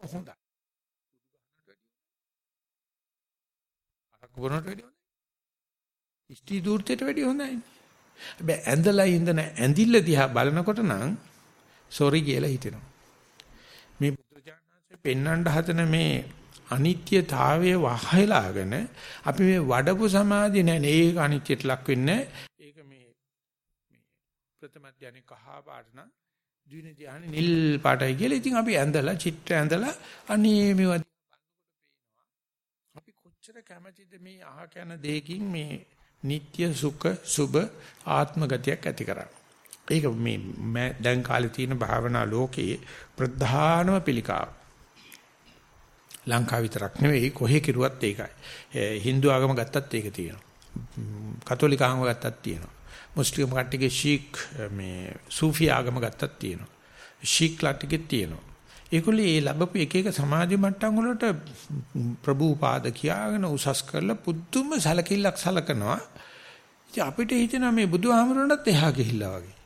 හොඳයි. අරක වුණට වැඩි හොඳයි? ඉස්ටි දූර්තයට වැඩි හොඳයි. හැබැයි ඇඳලා ඉඳන ඇඳිල්ල දිහා බලනකොට නම් සෝරි කියලා හිතෙනවා. මේ පෙන්වන්න හදන මේ අනිත්‍යතාවයේ වහලාගෙන අපි මේ වඩපු සමාධිය නෑ ඒක අනිත්‍යයට ලක් වෙන්නේ ඒක මේ මේ ප්‍රථම ධානයේ කහ පාට නම් ද්වින ධානයේ නිල් පාටයි කියලා ඉතින් අපි ඇඳලා චිත්‍ර ඇඳලා අනේ මේවා අපි කොච්චර කැමතිද මේ අහ කන දෙයකින් මේ නিত্য සුඛ සුබ ආත්ම ගතියක් ඇති කරන්නේ ඒක මේ දැන් කාලේ තියෙන භාවනා ලෝකයේ ප්‍රධානම පිළිකාව ලංකාව විතරක් නෙවෙයි කොහේ කිරුවත් ඒකයි. Hindu ආගම ගත්තත් ඒක තියෙනවා. කතෝලික ආගම ගත්තත් තියෙනවා. මුස්ලිම් කට්ටියගේ ශීක් මේ සූෆි ආගම ගත්තත් තියෙනවා. ශීක් කට්ටියගේ තියෙනවා. ඒගොල්ලෝ මේ ලැබපු එක එක සමාධි මට්ටම් වලට ප්‍රභූපාද කියාගෙන උසස් කරලා පුදුම සැලකිල්ලක් සලකනවා. ඉතින් අපිට හිතෙනවා මේ බුදුහාමරණත් එහා ගිහිල්ලා වගේ.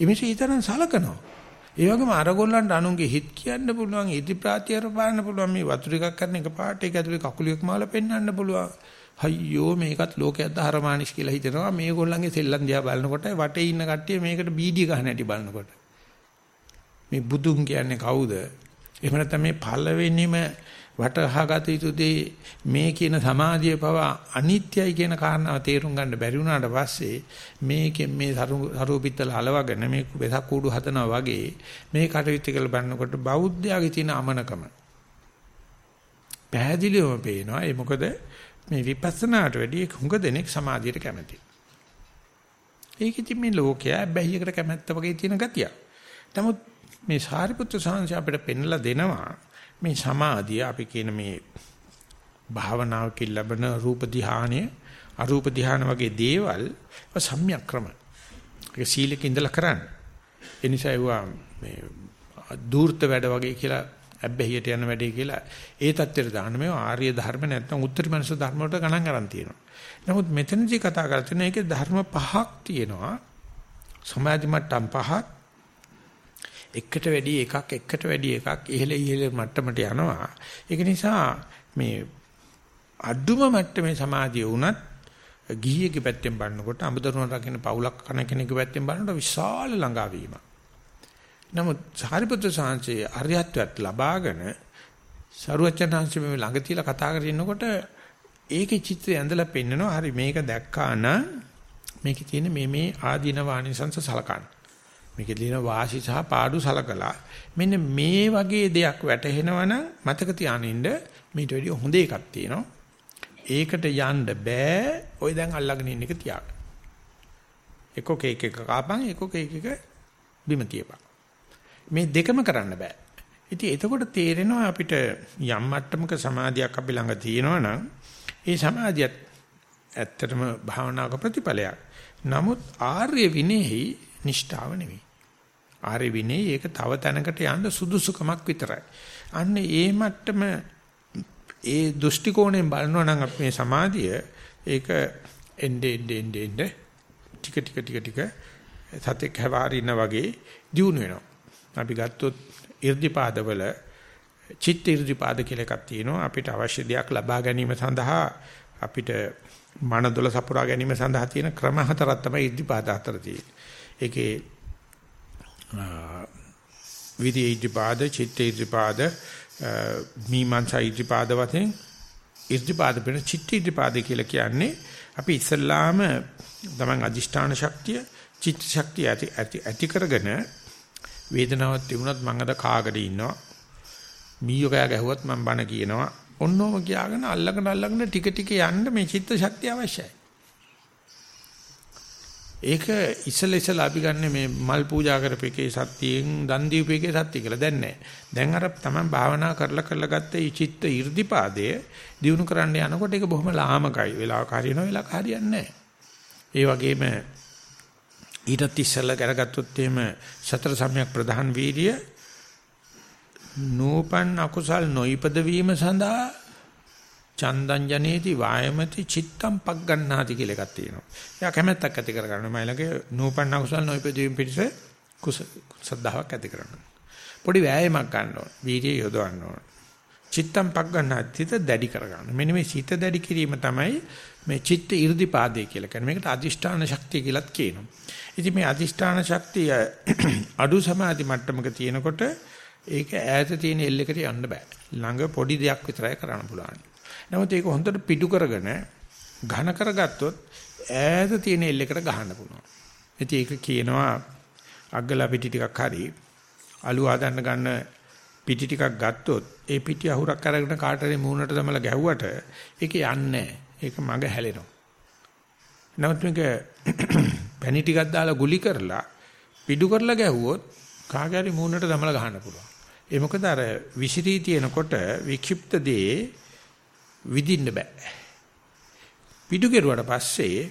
එමිසි ඊතරම් සලකනවා. ඒ වගේම අරගොල්ලන්ට අනුන්ගේ හිත කියන්න පුළුවන්, ඉදි ප්‍රාතිහාර පාන්න පුළුවන්, මේ වතුර එකක් කරන එක පාට ඒක ඇතුලේ කකුලියක් මාලා පෙන්වන්න පුළුවන්. අයියෝ මේකත් ලෝකයක් දහරමානිස් කියලා හිතනවා. මේගොල්ලන්ගේ සෙල්ලම් දිහා බලනකොට වටේ ඉන්න කට්ටිය මේකට බීඩිය ගහන හැටි බලනකොට. මේ බුදුන් කියන්නේ කවුද? එහෙම නැත්නම් මේ පළවෙනිම වටහාගත යුතු දේ මේ කියන සමාධිය පවා අනිත්‍යයි කියන කාරණාව තේරුම් ගන්න බැරි වුණාට පස්සේ මේකෙන් මේ සරුපිත්තල හලවගෙන මේ වෙසක් කූඩු හදනවා වගේ මේ කටයුතු කළ බලනකොට බෞද්ධයාගේ තියෙන අමනකම පැහැදිලිවම පේනවා ඒ මොකද මේ විපස්සනාට වැඩිය හුඟ දෙනෙක් සමාධියට කැමතියි. ඒක ඉතින් මේ ලෝකයා බැහැයකට කැමැත්ත වගේ තියෙන ගතිය. නමුත් මේ සාරිපුත්‍ර සාංශ අපිට පෙන්ලා දෙනවා මේ සමාධිය අපි කියන මේ භාවනාවකින් ලැබෙන රූප ධානය අරූප ධාන වගේ දේවල් සම්‍යක් ක්‍රම. ඒක සීලක ඉඳලා කරන්න. ඒ නිසා ඒවා මේ දූර්ත වැඩ වගේ කියලා අබ්බැහියට යන වැඩේ කියලා ඒ தත්ත්වයට දාන්න මේ ආර්ය ධර්ම නැත්නම් උත්තර මනස ධර්ම වලට ගණන් ගන්න තියෙනවා. නමුත් මෙතනදී කතා කරලා ඒකේ ධර්ම පහක් තියෙනවා. සමාධි මට්ටම් පහක් එකට වැඩි එකක් එකට වැඩි එකක් ඉහළ ඉහළ මට්ටමට යනවා. ඒක නිසා මේ අඩුම මට්ටමේ සමාධිය වුණත් ගිහියගේ පැත්තෙන් බලනකොට අමුදරුණ රකින්න පවුලක් කන කෙනෙකුගේ පැත්තෙන් බලනකොට විශාල ළඟාවීමක්. නමුත් සාරිපුත්‍ර සාංශයේ අරියත්වයට ලබාගෙන සරුවචනාංශ මේ ළඟ තියලා කතා කරගෙන ඉන්නකොට ඒකේ චිත්‍රය ඇඳලා පෙන්නනවා හරි මේක දැක්කා නම් මේකේ තියෙන මේ මේ ආදීන වානිසංශ සලකන්න. මේකේ තියෙන වාසි සහ පාඩු සලකලා මෙන්න මේ වගේ දෙයක් වැටහෙනවනම් මතක තියානින්න මේට වැඩිය හොඳ එකක් තියෙනවා. ඒකට යන්න බෑ. ඔය දැන් අල්ලගෙන ඉන්න එක තියාගන්න. එකක එක එක කාපන් එකක එක එක බිම තියපන්. මේ දෙකම කරන්න බෑ. ඉතින් එතකොට තේරෙනවා අපිට යම් මට්ටමක සමාධියක් අපි ළඟ තියෙනවා නම් ඒ සමාධියත් ඇත්තටම භාවනාවක ප්‍රතිඵලයක්. නමුත් ආර්ය විනේහි නිෂ්ඨාව නෙවෙයි. ආර්ය විනය ඒක තව තැනකට යන්න සුදුසුකමක් විතරයි. අන්න ඒ මට්ටම ඒ දෘෂ්ටි කෝණයෙන් බලනවා නම් අපි මේ සමාධිය ඒක එnde ende ende ende ටික ටික ටික ටික සතෙක් හැවාරින වගේ දියුණු වෙනවා. අපි ගත්තොත් irdipaadවල චිත්ත irdipaad කියලා එකක් තියෙනවා. අපිට අවශ්‍ය දෙයක් ලබා ගැනීම සඳහා අපිට මනදොල සපුරා ගැනීම සඳහා තියෙන ක්‍රම හතරක් තමයි irdipaad හතර තියෙන්නේ. ඒකේ විදී irdipaad, චිත්ත irdipaad, මීමන්සා irdipaad වශයෙන් irdipaad වෙන චිත්ත irdipaad කියලා කියන්නේ අපි ඉස්සල්ලාම තමන් අදිෂ්ඨාන ශක්තිය චිත්ත ශක්තිය ඇති ඇති ඇති කරගෙන වේදනාවක් තිබුණත් මම අද කාගට ඉන්නවා. මීයෝ කෑ ගැහුවත් මම බන කියනවා. ඔන්නෝම කියාගෙන අල්ලගෙන අල්ලගෙන ටික ටික යන්න මේ චිත්ත ශක්තිය අවශ්‍යයි. ඒක ඉස්සල ඉස්සල අපි ගන්න මේ මල් පූජා කරපේකේ සත්‍යයෙන් දන් දීපේකේ සත්‍ය කියලා දැන් නැහැ. දැන් අර තමයි භාවනා කරලා කරලා ගත්ත මේ චිත්ත 이르දිපාදය දිනු කරන්න යනකොට ඒක බොහොම ලාමකයි. වෙලාවක හරියනවා වෙලාවක හරියන්නේ නැහැ. ඒ වගේම ඊටත් ඉස්සෙල්ලා කරගත්තොත් එහෙම සතර සම්‍යක් ප්‍රධාන වීර්ය නූපන් අකුසල් නොයිපද වීම සඳහා චන්දං ජනේති වායමති චිත්තම් පග්ගණ්ණාති කියලා එකක් තියෙනවා. එයා කැමැත්තක් ඇති කරගන්න මයිලගේ නූපන්න කුසල නොයිපදීම් පිටස කුස සද්ධාාවක් ඇති කරගන්න. පොඩි වෑයමක් ගන්න ඕන. වීර්යය යොදවන්න ඕන. චිත්තම් පග්ගණ්ණාති හිත දැඩි කරගන්න. මෙන්න මේ සිත දැඩි කිරීම තමයි මේ චිත්ත 이르දිපාදේ කියලා කියන්නේ. මේකට අදිෂ්ඨාන ශක්තිය කියලාත් කියනවා. ඉතින් මේ අදිෂ්ඨාන ශක්තිය අඩු සමාධි මට්ටමක තියෙනකොට ඒක ඈත තියෙන එල්ලෙකට යන්න බෑ. ළඟ පොඩි දෙයක් විතරයි කරන්න පුළුවන්. නමුත් ඒක හොඳට පිටු කරගෙන ඝන කරගත්තොත් ඈත තියෙන එල්ලෙකට ගහන්න පුළුවන්. ඉතින් ඒක කියනවා අග්ගලා පිටි ටිකක් හරි අලු ආදන්න ගන්න පිටි ටිකක් ගත්තොත් ඒ පිටි අහුරක් අරගෙන කාටරි මූණට දමලා ගැහුවට ඒක යන්නේ ඒක මග හැලෙනවා. නමුත් මේක පැණි ටිකක් දාලා ගුලි කරලා පිටු කරලා ගැහුවොත් කාගෑරි මූණට දමලා ගහන්න පුළුවන්. ඒ මොකද අර විසිරී තියෙනකොට වික්ෂිප්ත දේ විඳින්න බෑ. පිටු කෙරුවට පස්සේ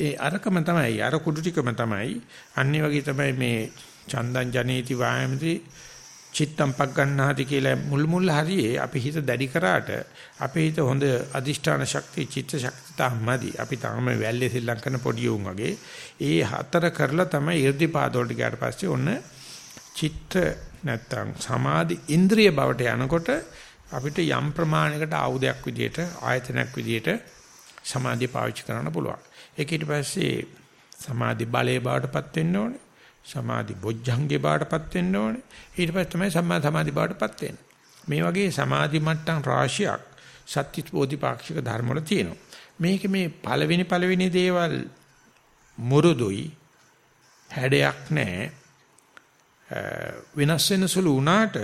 ඒ අරකම තමයි අර කුඩු ටිකම තමයි අන්නේ වගේ තමයි මේ චන්දං ජනේති වායමති චිත්තම් පග්ගන්නාති කියලා මුල් මුල් හරියේ අපි හිත දැඩි කරාට අපේ හිත හොඳ අදිෂ්ඨාන ශක්තිය චිත්ත ශක්තිය තමයි අපි තාම වැල්ලේ සෙල්ලම් කරන පොඩි උන් වගේ ඒ හතර කරලා තමයි 이르දිපාද වලට ගියාට පස්සේ ඔන්න චිත්ත නැත්තම් සමාධි ඉන්ද්‍රිය බවට යනකොට අපිට යම් ප්‍රමාණයකට ආයුධයක් විදියට ආයතනයක් විදියට සමාධිය පාවිච්චි කරන්න පුළුවන්. ඒක ඊට පස්සේ සමාධි බලයේ බවටපත් වෙන්න ඕනේ. සමාධි බොජ්ජංගේ බවටපත් වෙන්න ඕනේ. ඊට පස්සේ තමයි සම්මා සමාධි බවටපත් වෙන්නේ. මේ වගේ සමාධි මට්ටම් රාශියක් සත්‍විස් බෝධිපාක්ෂික ධර්ම වල තියෙනවා. මේක මේ පළවෙනි පළවෙනි දේවල් මුරුදුයි හැඩයක් නැහැ. වෙනස් වෙන සුළු වුණාට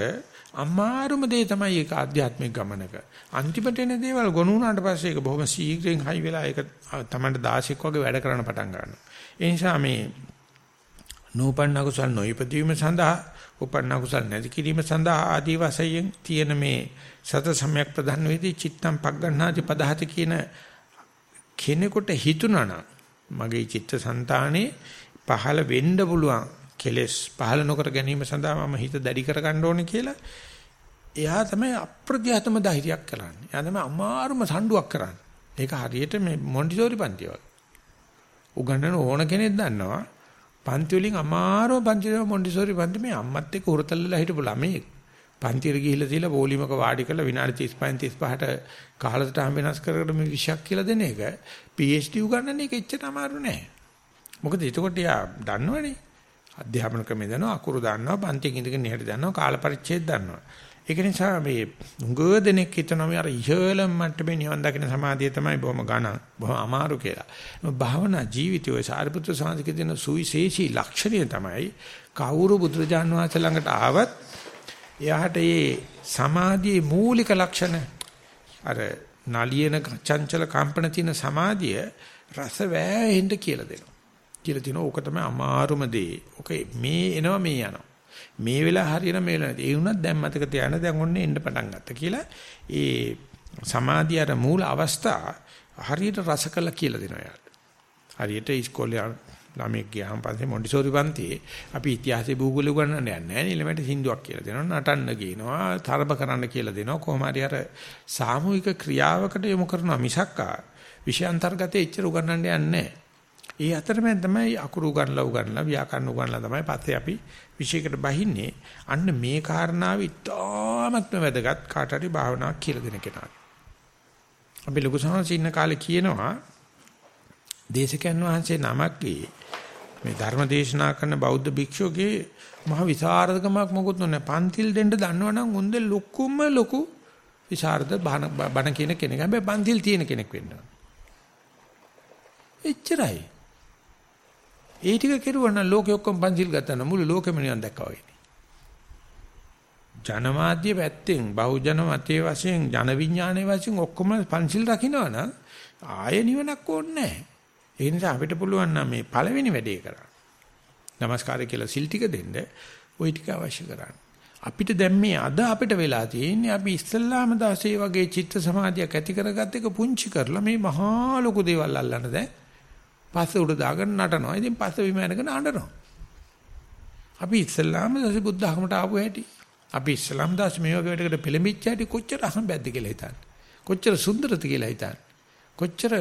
අමාරුම දේ තමයි ඒක ආධ්‍යාත්මික ගමනක. අන්තිමට එන දේවල් ගොනු වුණාට පස්සේ ඒක බොහොම ශීඝ්‍රයෙන් හයි වෙලා ඒක තමන්ට 16ක් වගේ වැඩ කරන්න පටන් ගන්නවා. ඒ නිසා මේ නූපන්න කුසල් නොයිපදීම සඳහා උපන්න කුසල් නැති කිරීම සඳහා ආදී වශයෙන් තියෙන මේ සත සම්‍යක් ප්‍රධාන වේදී චිත්තම් පග්ගණ්ණාති පදහති කියන කෙනෙකුට හිතුණා මගේ චිත්තසංතානේ පහළ වෙන්න පුළුවන් කෙලස් පහළ නොකර ගැනීම සඳහා මම හිත දැඩි කර ගන්න ඕනේ කියලා එයා තමයි අප්‍රත්‍යහතම ධෛර්යයක් කරන්නේ. එයා තමයි අමාරුම සම්ඩුවක් කරන්නේ. ඒක හරියට මේ මොන්ටිසෝරි පන්ති වගේ. උගන්නන ඕන කෙනෙක් දන්නවා පන්ති වලින් අමාරුම පන්ති වල මොන්ටිසෝරි පන්ති මේ අම්මත් එක්ක උරතල්ලලා හිටපු ළමයි. පන්තියට ගිහිල්ලා තියලා පොලිමක වාඩි කරලා විනාඩි 35 35ට කාලසට හම් වෙනස් කරකට මේ විෂයක් කියලා දෙන එක PhD උගන්නන එක එච්චර අමාරු නෑ. මොකද එතකොට යා දන්නවනේ අධ්‍යාපන ක්‍රමය දන්නවා අකුරු දන්නවා පන්තියක ඉඳගෙන ඉහට දන්නවා කාල පරිච්ඡේද දන්නවා ඒක නිසා මේ උඟ දෙනෙක් හිතනවා මේ අර ඉහළම මට්ටමේ නිවන් දකින සමාධිය තමයි බොහොම ඝන බොහොම අමාරු කියලා. භාවනා ජීවිතය ඔය සාරිපුත්‍ර සාන්තික දෙන සුවිශේෂී ලක්ෂණය තමයි කවුරු බුදුරජාන් වහන්සේ ළඟට ආවත් එයාට මේ සමාධියේ මූලික ලක්ෂණ අර නලියන චංචල කම්පන තියෙන සමාධිය රස වෑහෙන්න කියලා දෙනවා. කියලා තිනවා ඕක තමයි අමාරුම දේ. ඕක මේ එනවා මේ යනවා. මේ වෙලාව හරියන මේ වෙලාව ඒ වුණත් දැන් මතක තියාගන්න දැන් ඔන්නේ එන්න පටන් ගත්තා කියලා ඒ සමාධිය අර මූල අවස්ථා හරියට රස කළා කියලා දෙනවා යාට. හරියට ඉස්කෝලේ ළමෙක් ගියාම පස්සේ මොන්ටිසෝරි පන්තියේ අපි ඉතිහාසය භූගෝලය උගන්වන්න යන්නේ නැහැ නේ ළමයට සින්දුවක් කියලා දෙනවා නටන්න කියනවා තරබ කරන්න කියලා දෙනවා කොහොම හරි අර සාමූහික ක්‍රියාවකට යොමු කරනවා මිසක්කා විෂයාන්තර්ගතයේ ඉච්චර උගන්වන්න යන්නේ නැහැ. ඒ අතරමැද තමයි අකුරු උගන්ලා උගන්ලා ව්‍යාකරණ උගන්ලා තමයි පස්සේ අපි විශේෂයකට බහින්නේ. අන්න මේ කාරණාව ඉතාමත්ම වැදගත් කාට හරි භාවනාවක් කියලා දෙන කෙනාට. අපි ලොකු සංහසින්න කාලේ කියනවා දේශකයන් වහන්සේ නමක්ගේ මේ ධර්ම දේශනා කරන බෞද්ධ භික්ෂුවගේ මහ විසරදකමක් මොකුත් නැහැ. පන්තිල් දෙන්න දන්නවනම් උන්ද ලොකුම ලොකු විසරද බණ කියන කෙනෙක්. හැබැයි පන්තිල් තියෙන කෙනෙක් වෙන්න ඕන. එච්චරයි. ඒ ටික කෙරුවා නම් ලෝකෙ ඔක්කොම පන්සිල් ගත්තා නම් මුළු ලෝකෙම නිවන් දැක්කා වගේ. ජනමාධ්‍ය පැත්තෙන් බහුජන මතයේ වශයෙන් ජන විඥානයේ වශයෙන් ඔක්කොම පන්සිල් රකින්නවා නම් ආය නිවනක් ඕනේ නැහැ. ඒ නිසා අපිට පුළුවන් නම් මේ පළවෙනි වැඩේ කරන්න. নমස්කාරය කියලා සිල් ටික දෙන්න ওই ටික අවශ්‍ය කරන්නේ. අපිට දැන් මේ අද අපිට වෙලා තියෙන්නේ අපි ඉස්ලාම දාසේ වගේ චිත්ත සමාධියක් ඇති කරගත්ත එක පුංචි කරලා මේ මහා ලොකු දේවල් අල්ලන්න දැන් පස්ස උඩ දාගෙන නටනවා. ඉතින් පස්ස බිම යනකන අඬනවා. අපි ඉස්ලාම දැසි බුද්ධ ධර්මයට ආපු හැටි. අපි ඉස්ලාම් දාස් මේ වගේ වැඩකට පෙළඹිච්ච හැටි කොච්චර අහඹැද්ද කියලා හිතන්නේ. කොච්චර සුන්දරද කියලා හිතන්නේ. කොච්චර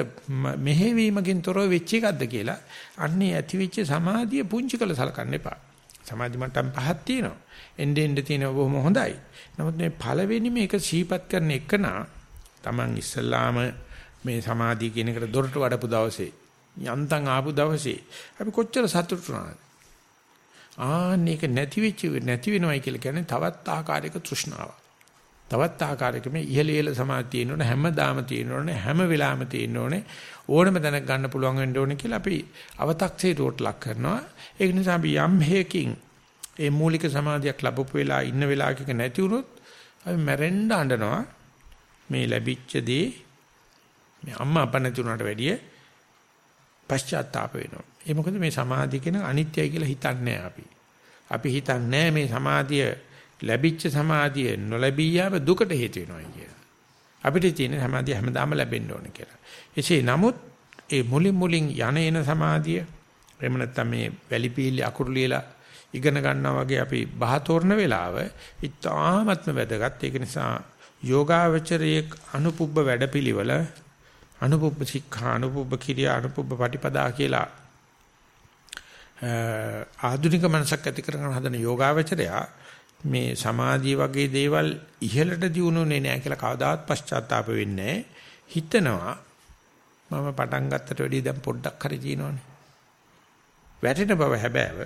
මෙහෙවීමකින් තොරව වෙච්ච එකක්ද කියලා අන්නේ ඇති වෙච්ච සමාධිය පුංචි කළ සලකන්න එපා. සමාධි මට්ටම් පහක් තියෙනවා. එnde end තියෙනවා බොහොම හොඳයි. නමුත් මේ පළවෙනි මේක සීපත් කරන එකනා Taman ඉස්සල්ලාම මේ සමාධිය කියන එකට දොරට වඩපු දවසේ යන්තම් ආපු දවසේ අපි කොච්චර සතුටු වුණාද? ආන්නේක නැති වෙච්ච නැති වෙනවයි කියලා කියන්නේ තවත් ආකාරයක තෘෂ්ණාවක්. තවත් ආකාරයක මේ ඉහළ ඉහළ සමාධිය තියෙනවනේ හැමදාම තියෙනවනේ හැම වෙලාවෙම තියෙනවනේ ඕනම තැනක ගන්න පුළුවන් වෙන්න ඕනේ කියලා අපි අව탁සේරුවට ලක් කරනවා. ඒක නිසා අපි යම් හේකින් ඒ මූලික සමාධියක් ලැබපු වෙලා ඉන්න වෙලාවක නැති වුණොත් අපි මැරෙන්න අඬනවා. මේ ලැබිච්ච දේ මේ අම්මා අප නැති වුණාට වැඩිය පශ්චාත්තාප වෙනවා. ඒ මොකද මේ සමාධිය කියන අනිත්‍යයි කියලා හිතන්නේ අපි. අපි හිතන්නේ මේ සමාධිය ලැබිච්ච සමාධිය නොලැබී යාම දුකට හේතු වෙනවා කියලා. අපිට තියෙන සමාධිය හැමදාම ලැබෙන්න ඕන කියලා. එසේ නමුත් ඒ මුලින් මුලින් යන එන සමාධිය එහෙම නැත්නම් මේ වැලිපීලි අකුරු ලියලා ඉගෙන ගන්නවා වගේ අපි බහතෝරන වෙලාව ඉතාමත්ම වැදගත්. ඒක නිසා යෝගාවචරයේ අනුපුබ්බ වැඩපිළිවෙල අනුපුබ්බ සික්ඛා අනුපුබ්බ කිරියා අනුපුබ්බ පටිපදා කියලා ආධුනික මනසක් ඇති කරගෙන හදන යෝගාවචරයා මේ සමාධිය වගේ දේවල් ඉහළට දියුණුනේ නැහැ කියලා කවදාවත් පශ්චාත්තාප වෙන්නේ හිතනවා මම පටන් ගත්තට වැඩිය දැන් පොඩ්ඩක් හරි තියෙනවනේ වැටෙන බව හැබෑව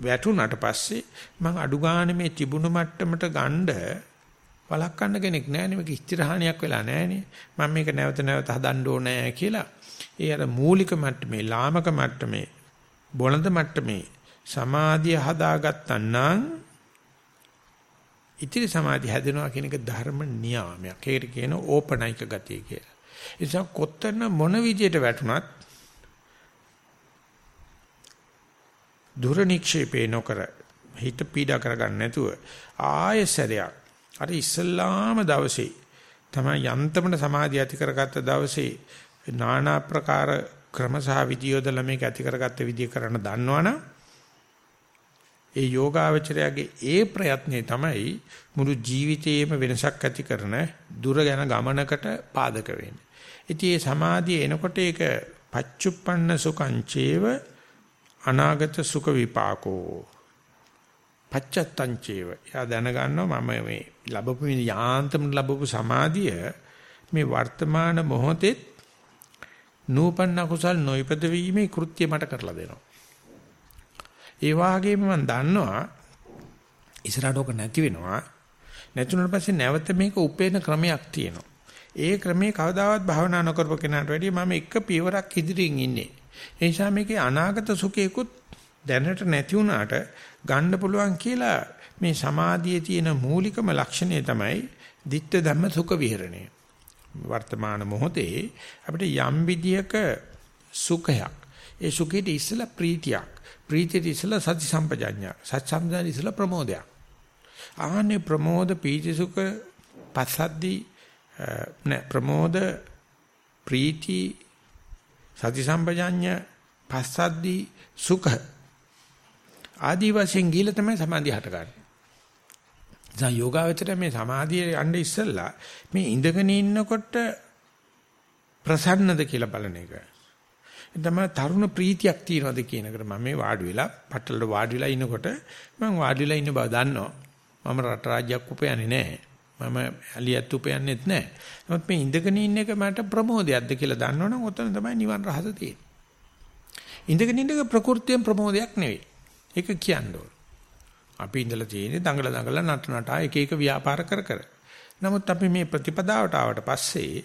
වැටුණාට පස්සේ මම අඩු ගන්න මේ තිබුණු මට්ටමට ගණ්ඩ වළක්වන්න කෙනෙක් නැහැ නේ මේක ස්ථිරහානියක් වෙලා නැහැ නේ මම මේක නැවත නැවත හදන්න ඕනේ කියලා ඒ අර මූලික මට්ටමේ ලාමක මට්ටමේ බොළඳ මට්ටමේ සමාධිය හදාගත්තා නම් ඉතිරි සමාධිය හැදෙනවා කියන එක ධර්ම නියාමයක්. ඒකට කියන ඕපනයික ගතිය කියලා. ඒ නිසා කොත්තන මොන විදියට වැටුණත් දුර නික්ෂේපේ නොකර හිත පීඩා කරගන්න නැතුව ආයසරයක් අර ඉස්සල්ලාම දවසේ තමයි යන්තමට සමාධිය ඇති කරගත්ත දවසේ নানা ප්‍රකාර ක්‍රම සහ විදියෝදල මේක ඇති කරගත්ත විදිය කරන්න දන්නවනම් ඒ යෝගාවචරයාගේ ඒ ප්‍රයත්නේ තමයි මුළු ජීවිතේම වෙනසක් ඇති කරන දුර යන ගමනකට පාදක වෙන්නේ. ඉතින් මේ සමාධිය එනකොට ඒක පච්චුප්පන්න සුඛං චේව අනාගත සුඛ විපාකෝ පච්චත්තං චේව. එයා දැනගන්නවා මම මේ ලැබපු යාන්තම ලැබපු සමාධිය මේ වර්තමාන මොහොතේ නූපන්න කුසල් නොයිපද වීමේ කෘත්‍ය මට කරලා දෙනවා. ඒ වාගේම මම දන්නවා ඉස්සරහට ඔක නැති වෙනවා. නැතුණට පස්සේ නැවත මේක උපේන ක්‍රමයක් තියෙනවා. ඒ ක්‍රමේ කවදාවත් භාවනා නොකරපු කෙනාට වැඩිය මම එක පියවරක් ඉදිරියෙන් ඉන්නේ. ඒ නිසා මේකේ අනාගත සුඛේකුත් දැනට නැති වුණාට ගන්න පුළුවන් කියලා මේ සමාධියේ තියෙන මූලිකම ලක්ෂණය තමයි ditta ධම්ම සුඛ විහරණය. වර්තමාන මොහොතේ අපිට යම් විදියක සුඛයක් ඒ සුඛෙට ඉස්සලා ප්‍රීතියක් ප්‍රීතිය ඉස්සලා සති සම්පජඤ්ඤා. සති සම්පජඤ්ඤා ඉස්සලා ප්‍රමෝදයක්. ආන්නේ ප්‍රමෝද පීති සුඛ පස්සද්දි නෑ ප්‍රමෝද ප්‍රීති සති සම්පජඤ්ඤ පස්සද්දි සුඛ ආදී වශයෙන් ගිහිල්ලා තමයි සමාධිය හටගන්නේ. දැන් යෝගාවචරය මේ සමාධිය යන්නේ ඉස්සෙල්ලා මේ ඉඳගෙන ඉන්නකොට ප්‍රසන්නද කියලා බලන එක. තමයි තරුණ ප්‍රීතියක් තියනවාද කියන එකට මම මේ වාඩි වෙලා පටලට වාඩි වෙලා ඉනකොට මම වාඩි වෙලා ඉන්න බව දන්නවා. මම රට රාජ්‍යයක් උපයන්නේ නැහැ. මම ඇලියත් උපයන්නේත් නැහැ. නමුත් මේ ඉඳගෙන ඉන්න එක මට ප්‍රමෝදයක්ද කියලා දන්නවනම් ඔතන තමයි නිවන් රහස තියෙන්නේ. ඉඳගෙන ඉන්න එක ප්‍රകൃතියෙන් ප්‍රමෝදයක් නෙවෙයි. ඒක කියන්න ඕන. අපි ඉඳලා තියෙන්නේ දඟල දඟල නට නටා එක එක ව්‍යාපාර කර කර. නමුත් අපි මේ ප්‍රතිපදාවට ආවට පස්සේ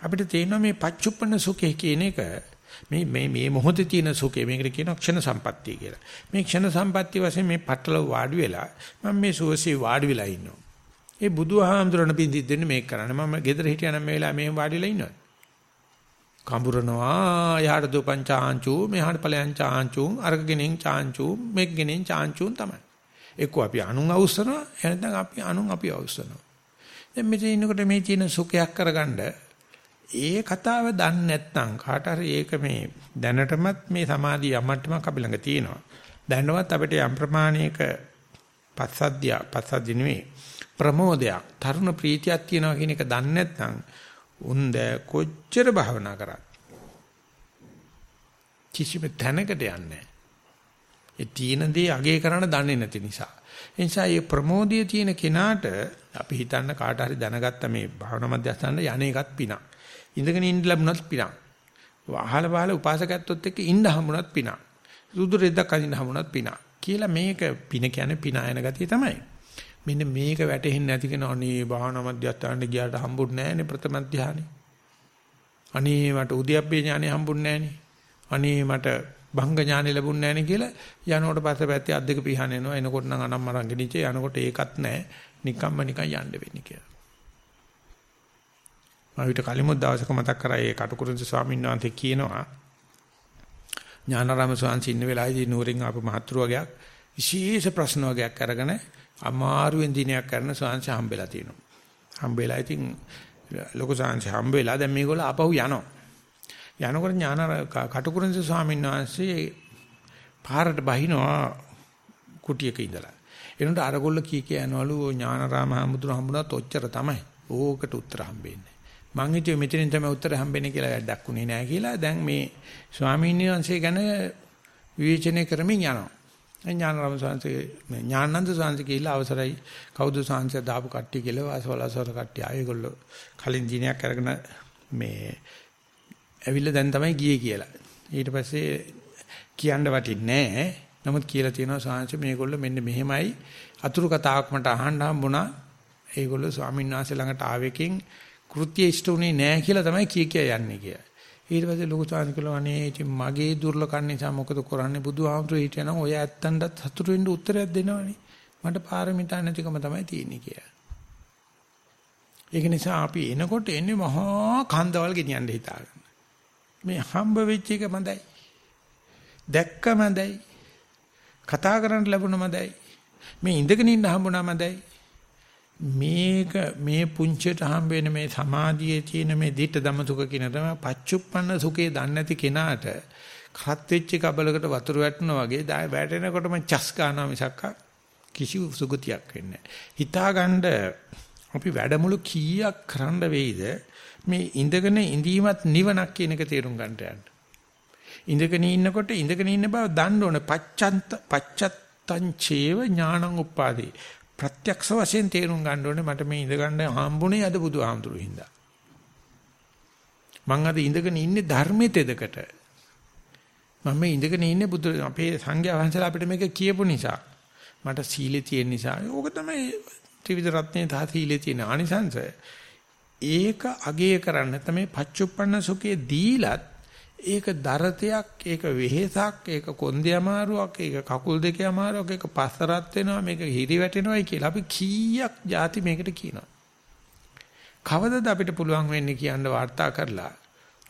අපිට තේරෙනවා මේ පච්චුප්පන්න සුඛය කියන එක මේ මේ මේ මොහොතේ තියෙන සුඛය මේකට කියනවා ක්ෂණ සම්පත්තිය කියලා. මේ ක්ෂණ සම්පත්තිය වශයෙන් මේ පටල වාඩි වෙලා මම මේ සුවසේ වාඩි වෙලා ඉන්නවා. ඒ බුදුහාමුදුරණ පිඳිත් දෙන්නේ මේක කරන්න. මම ගෙදර හිටියනම් මේ වෙලාව මෙහෙම වාඩි වෙලා ඉන්නවා. කඹරනවා යහට දුපං චාංචු මෙහාට ඵලයන් චාංචු අරගෙනෙන් චාංචු මෙක්ගෙනෙන් චාංචුන් තමයි. එක්ක අපි අනුන් අවශ්‍යනවා එහෙනම් අපි අනුන් අපි අවශ්‍යනවා. දැන් මෙතන ඉන්නකොට මේ තියෙන සුඛයක් කරගන්න ඒ කතාව දන්නේ නැත්නම් කාට හරි ඒක මේ දැනටමත් මේ සමාධිය යමට්ටමක් අපි ළඟ තියෙනවා. දැනවත් අපිට යම් ප්‍රමාණයක පස්සද්ධිය පස්සද්ධි නෙවෙයි ප්‍රමෝදයක් තරුණ ප්‍රීතියක් තියෙනවා කියන එක දන්නේ නැත්නම් උන්ද කොච්චර භාවනා කරත් කිසිම තැනකට යන්නේ ඒ තීන දේ අගේ කරන්න දන්නේ නැති නිසා. ඒ නිසා මේ ප්‍රමෝදයේ තියෙන කෙනාට අපි හිතන්න කාට හරි දැනගත්ත මේ භාවනා මධ්‍යස්ථාන යන එකත් පිනක්. ඉඳගෙන ඉන්න ලැබුණත් පිනක්. අහල පහල උපාසකත්වොත් එක්ක ඉන්න හම්බුණත් පිනක්. සුදු රෙද්දක් අඳින්න හම්බුණත් පිනක්. කියලා මේක පින කියන්නේ පිනායන ගතිය තමයි. මෙන්න මේක වැටෙන්නේ නැති කෙනා අනේ භාවනා මධ්‍යස්ථානට ගියාට හම්බුන්නේ නැහනේ ප්‍රථම ධානය. අනේ මට උද්‍යප්පේ ඥානෙ හම්බුන්නේ නැහනේ. අනේ මට භංග ඥානෙ ලැබුන්නේ නැහනේ කියලා යනකොට පස්සේ පැත්තේ අද්දක පිහන එනවා. එනකොට නම් අනම්මරංගෙ නිචේ යනකොට ඒකත් නැහැ. නිකම්ම නිකන් යන්න වෙන්නේ කියලා. මම විතර කලිමුත් දවසක මතක් කරා ඒ කටුකුරුන්ස ස්වාමීන් වහන්සේ කියනවා ඥානාරාම ස්වාමීන් ඉන්න වෙලාවේදී නූරින් ආපු මහත්තුරු වගේක් විශේෂ ප්‍රශ්න වගේක් අරගෙන අමාරුවෙන් දිනයක් කරන ස්වාමීන් හම්බෙලා තියෙනවා. හම්බෙලා ඉතින් ලොකු ස්වාමීන් හම්බෙලා දැන් මේගොල්ලෝ ආපහු යනවා. යනකොට ඥාන කටුකුරුන්ස ස්වාමීන් වහන්සේ පාරට බහිනවා කුටියක ඉඳලා. එනකොට අරගොල්ල කී කිය යනවලු ඥානාරාම හම්බුදුර හම්බුණාත් ඔච්චර තමයි. ඕකට උත්තර හම්බෙන්නේ. මං හිතුවේ මෙතනින් තමයි උත්තර හම්බෙන්නේ කියලා වැඩක් උනේ නෑ කියලා. දැන් මේ ස්වාමීන් වහන්සේ ගැන විවේචනය කරමින් යනවා. ඥානරම සංසේ ඥානන්ද සංසේ කියලා අවසරයි කවුද සංසේ දාපු කට්ටිය කියලා වාසවලසවර කට්ටිය ආයෙගොල්ලෝ කලින් දිනයක් අරගෙන මේ ඇවිල්ලා දැන් තමයි ගියේ කියලා. ඊට පස්සේ කියන්න වටින්නේ නැහැ. නමුත් කියලා තියෙනවා සංසේ මේගොල්ලෝ මෙන්න මෙහෙමයි අතුරු කතාවක් මට අහන්න හම්බුණා. ඒගොල්ලෝ ස්වාමීන් වහන්සේ ළඟට ආවෙකින් කෘත්‍ය ඉෂ්ට උනේ නැහැ කියලා තමයි කිය කිය යන්නේ කියලා. ඊට පස්සේ ලොකු සාංශ කළා අනේ ඉතින් මගේ දුර්ලකම් නිසා මොකද කරන්නේ බුදුහාමුදුරු හිටියනම් ඔය ඇත්තන්ටත් සතුටු වෙන්න උත්තරයක් දෙනවනේ. මට පාරමිතා නැතිකම තමයි තියෙන්නේ කියලා. ඒක නිසා අපි එනකොට එන්නේ මහා කන්දවල් ගෙනියන්න හිතාගෙන. මේ හම්බ වෙච්ච එක මඳයි. දැක්ක මඳයි. කතා කරන්න ලැබුණ මඳයි. මේ ඉඳගෙන ඉන්න හම්බුණා මඳයි. මේක මේ පුංචිට හම්බ වෙන මේ සමාධියේ තියෙන මේ දිට දමසුක කියන තමයි පච්චුප්පන්න සුඛේ දන්නේ නැති කෙනාට කරත් වෙච්ච කබලකට වතුර වැටෙනා වගේ දාය වැටෙනකොටම චස් ගන්නවා මිසක් කිසි සුගතියක් වෙන්නේ හිතාගන්න අපි වැඩමුළු කීයක් කරන්න වෙයිද? මේ ඉඳගෙන ඉඳීමත් නිවනක් කියන එක තේරුම් ගන්නට යන්න. ඉඳගෙන ඉන්නකොට ඉඳගෙන ඉන්න බව දන්න ඕනේ. පච්චන්ත පච්චත්තං චේව ඥානං උපාදී. ප්‍රත්‍යක්ෂ වශයෙන් තේරුම් ගන්න ඕනේ මට මේ ඉඳ ගන්න හම්බුනේ අද බුදුහාමුදුරු හින්දා. මං අද ඉඳගෙන ඉන්නේ ධර්මයේ තෙදකට. මම මේ ඉඳගෙන ඉන්නේ බුදු අපේ සංඝයා වහන්සේලා අපිට මේක කියපු නිසා. මට සීලේ තියෙන නිසා. ඕක තමයි ත්‍රිවිධ රත්නේ තා සීලේ තියෙන ආනිසංශය. ඒක අගය කරන්න තමයි පච්චුප්පන්න සුඛේ දීලත් ඒක දරතයක්, ඒක වෙහෙසක්, ඒක කොන්දේ අමාරුවක්, ඒක කකුල් දෙකේ අමාරුවක්, ඒක පස්සරත් වෙනවා, මේක හිරි වැටෙනවායි කියලා අපි කීයක් ಜಾති මේකට කියනවා. කවදද අපිට පුළුවන් වෙන්නේ කියන්න වාර්තා කරලා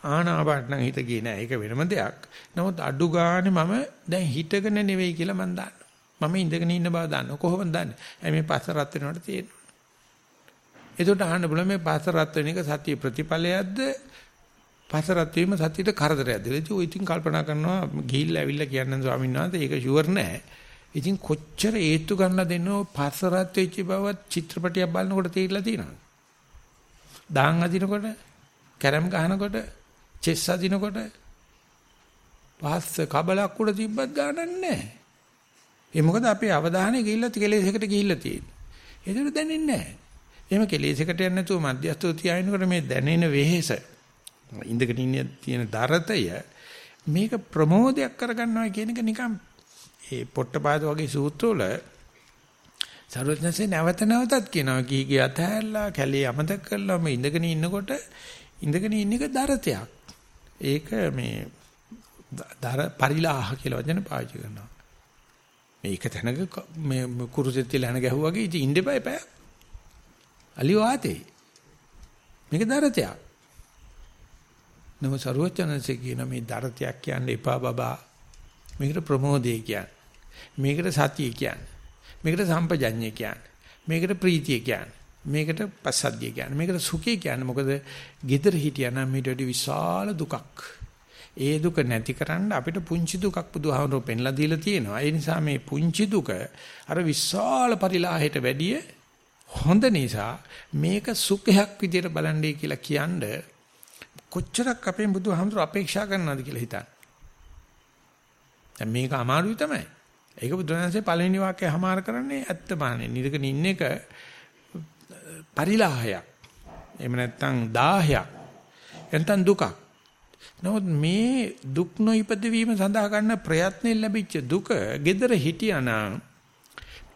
ආනාපාන නම් හිත ගියේ නෑ. ඒක වෙනම දෙයක්. නමුත් අඩු ගානේ මම දැන් හිතගෙන නෙවෙයි කියලා මම දන්නවා. මම ඉඳගෙන ඉන්න බව දන්නවා. කොහොමද දන්නේ? ඇයි මේ පස්ස රත් වෙනවට තියෙන්නේ. එතකොට අහන්න බුල මේ පස්ස රත් වෙන එක සතිය ප්‍රතිඵලයක්ද? පස්ස රත් වීම සතියට කරදරයක්ද? ඒක ඉතින් කල්පනා කරනවා ගිහිල්ලා ඇවිල්ලා කියන්න ස්වාමීන් වහන්සේ ඒක ෂුවර් නෑ. ඉතින් කොච්චර ඒත්තු ගන්න දෙන්නෝ පස්ස රත් වෙච්ච බව චිත්‍රපටියක් බලනකොට තේරිලා තියෙනවද? දාන් අදිනකොට, කැරම් ගහනකොට, චෙස් අදිනකොට පස්ස කබලක් උඩ තිබ්බත් ගානක් නැහැ. ඒ මොකද අපේ අවධානය ගිහිල්ලා කෙලෙසකට ගිහිල්ලා තියෙන්නේ. ඒකට දැනෙන්නේ නැහැ. එහෙම කෙලෙසකට යන්නේ නැතුව මධ්‍යස්ථව තියාගෙනකොට මේ දැනෙන වෙහෙස ඉඳගෙන ඉන්න තියෙන දරතය මේක ප්‍රමෝදයක් කරගන්නවා කියන එක නිකන් ඒ පොට්ටපාද වගේ සූත්‍රවල සරුවත්නසේ නැවත නැවතත් කියනවා කී කී අතහැරලා කැලේ අමතක කරලා මේ ඉඳගෙන ඉන්නකොට ඉඳගෙන ඉන්න එක දරතයක්. ඒක මේ දර පරිලාහ කියලා වචන පාවිච්චි කරනවා. මේක තැනක මේ කුරුසෙත් තියලා හන ගැහුවාගේ ඉතින් ඉන්න එපා එපා. අලි වාතේ. මේක දරතයක්. නම සරුවචනන්සේ කියන මේ දරතයක් කියන්නේ එපා බබා. මේකට ප්‍රමෝදේ කියන්නේ. මේකට සතිය කියන්නේ. මේකට සම්පජඤ්ඤය කියන්නේ. මේකට ප්‍රීතිය කියන්නේ. මේකට පස්සද්ධිය කියන්නේ. මේකට සුඛය කියන්නේ. මොකද gedara හිටියනම් මේට වඩා විශාල දුකක්. ඒ දුක නැතිකරන්න අපිට පුංචි දුකක් බුදුහාමුදුරුවෝ පෙන්ලා දීලා තියෙනවා. ඒ නිසා මේ පුංචි දුක අර විශාල පරිලාහයට වැඩිය හොඳ නිසා මේක සුඛයක් විදියට බලන්නේ කියලා කියන්නේ කොච්චරක් අපේ බුදුහාමුදුරුවෝ අපේක්ෂා කරනවද කියලා හිතන්න. දැන් මේක අමාරුයි තමයි. ඒක බුදුරජාණන්සේ පළවෙනි වාක්‍යය හමාර කරන්නේ ඇත්තමානේ. නිරකන ඉන්න එක පරිලාහයක්. එහෙම නැත්නම් දාහයක්. එතන දුකක්. නමුත් මේ දුක් නොඉපද වීම සඳහා ගන්න ප්‍රයත්නෙන් ලැබිච්ච දුක gedara හිටියානම්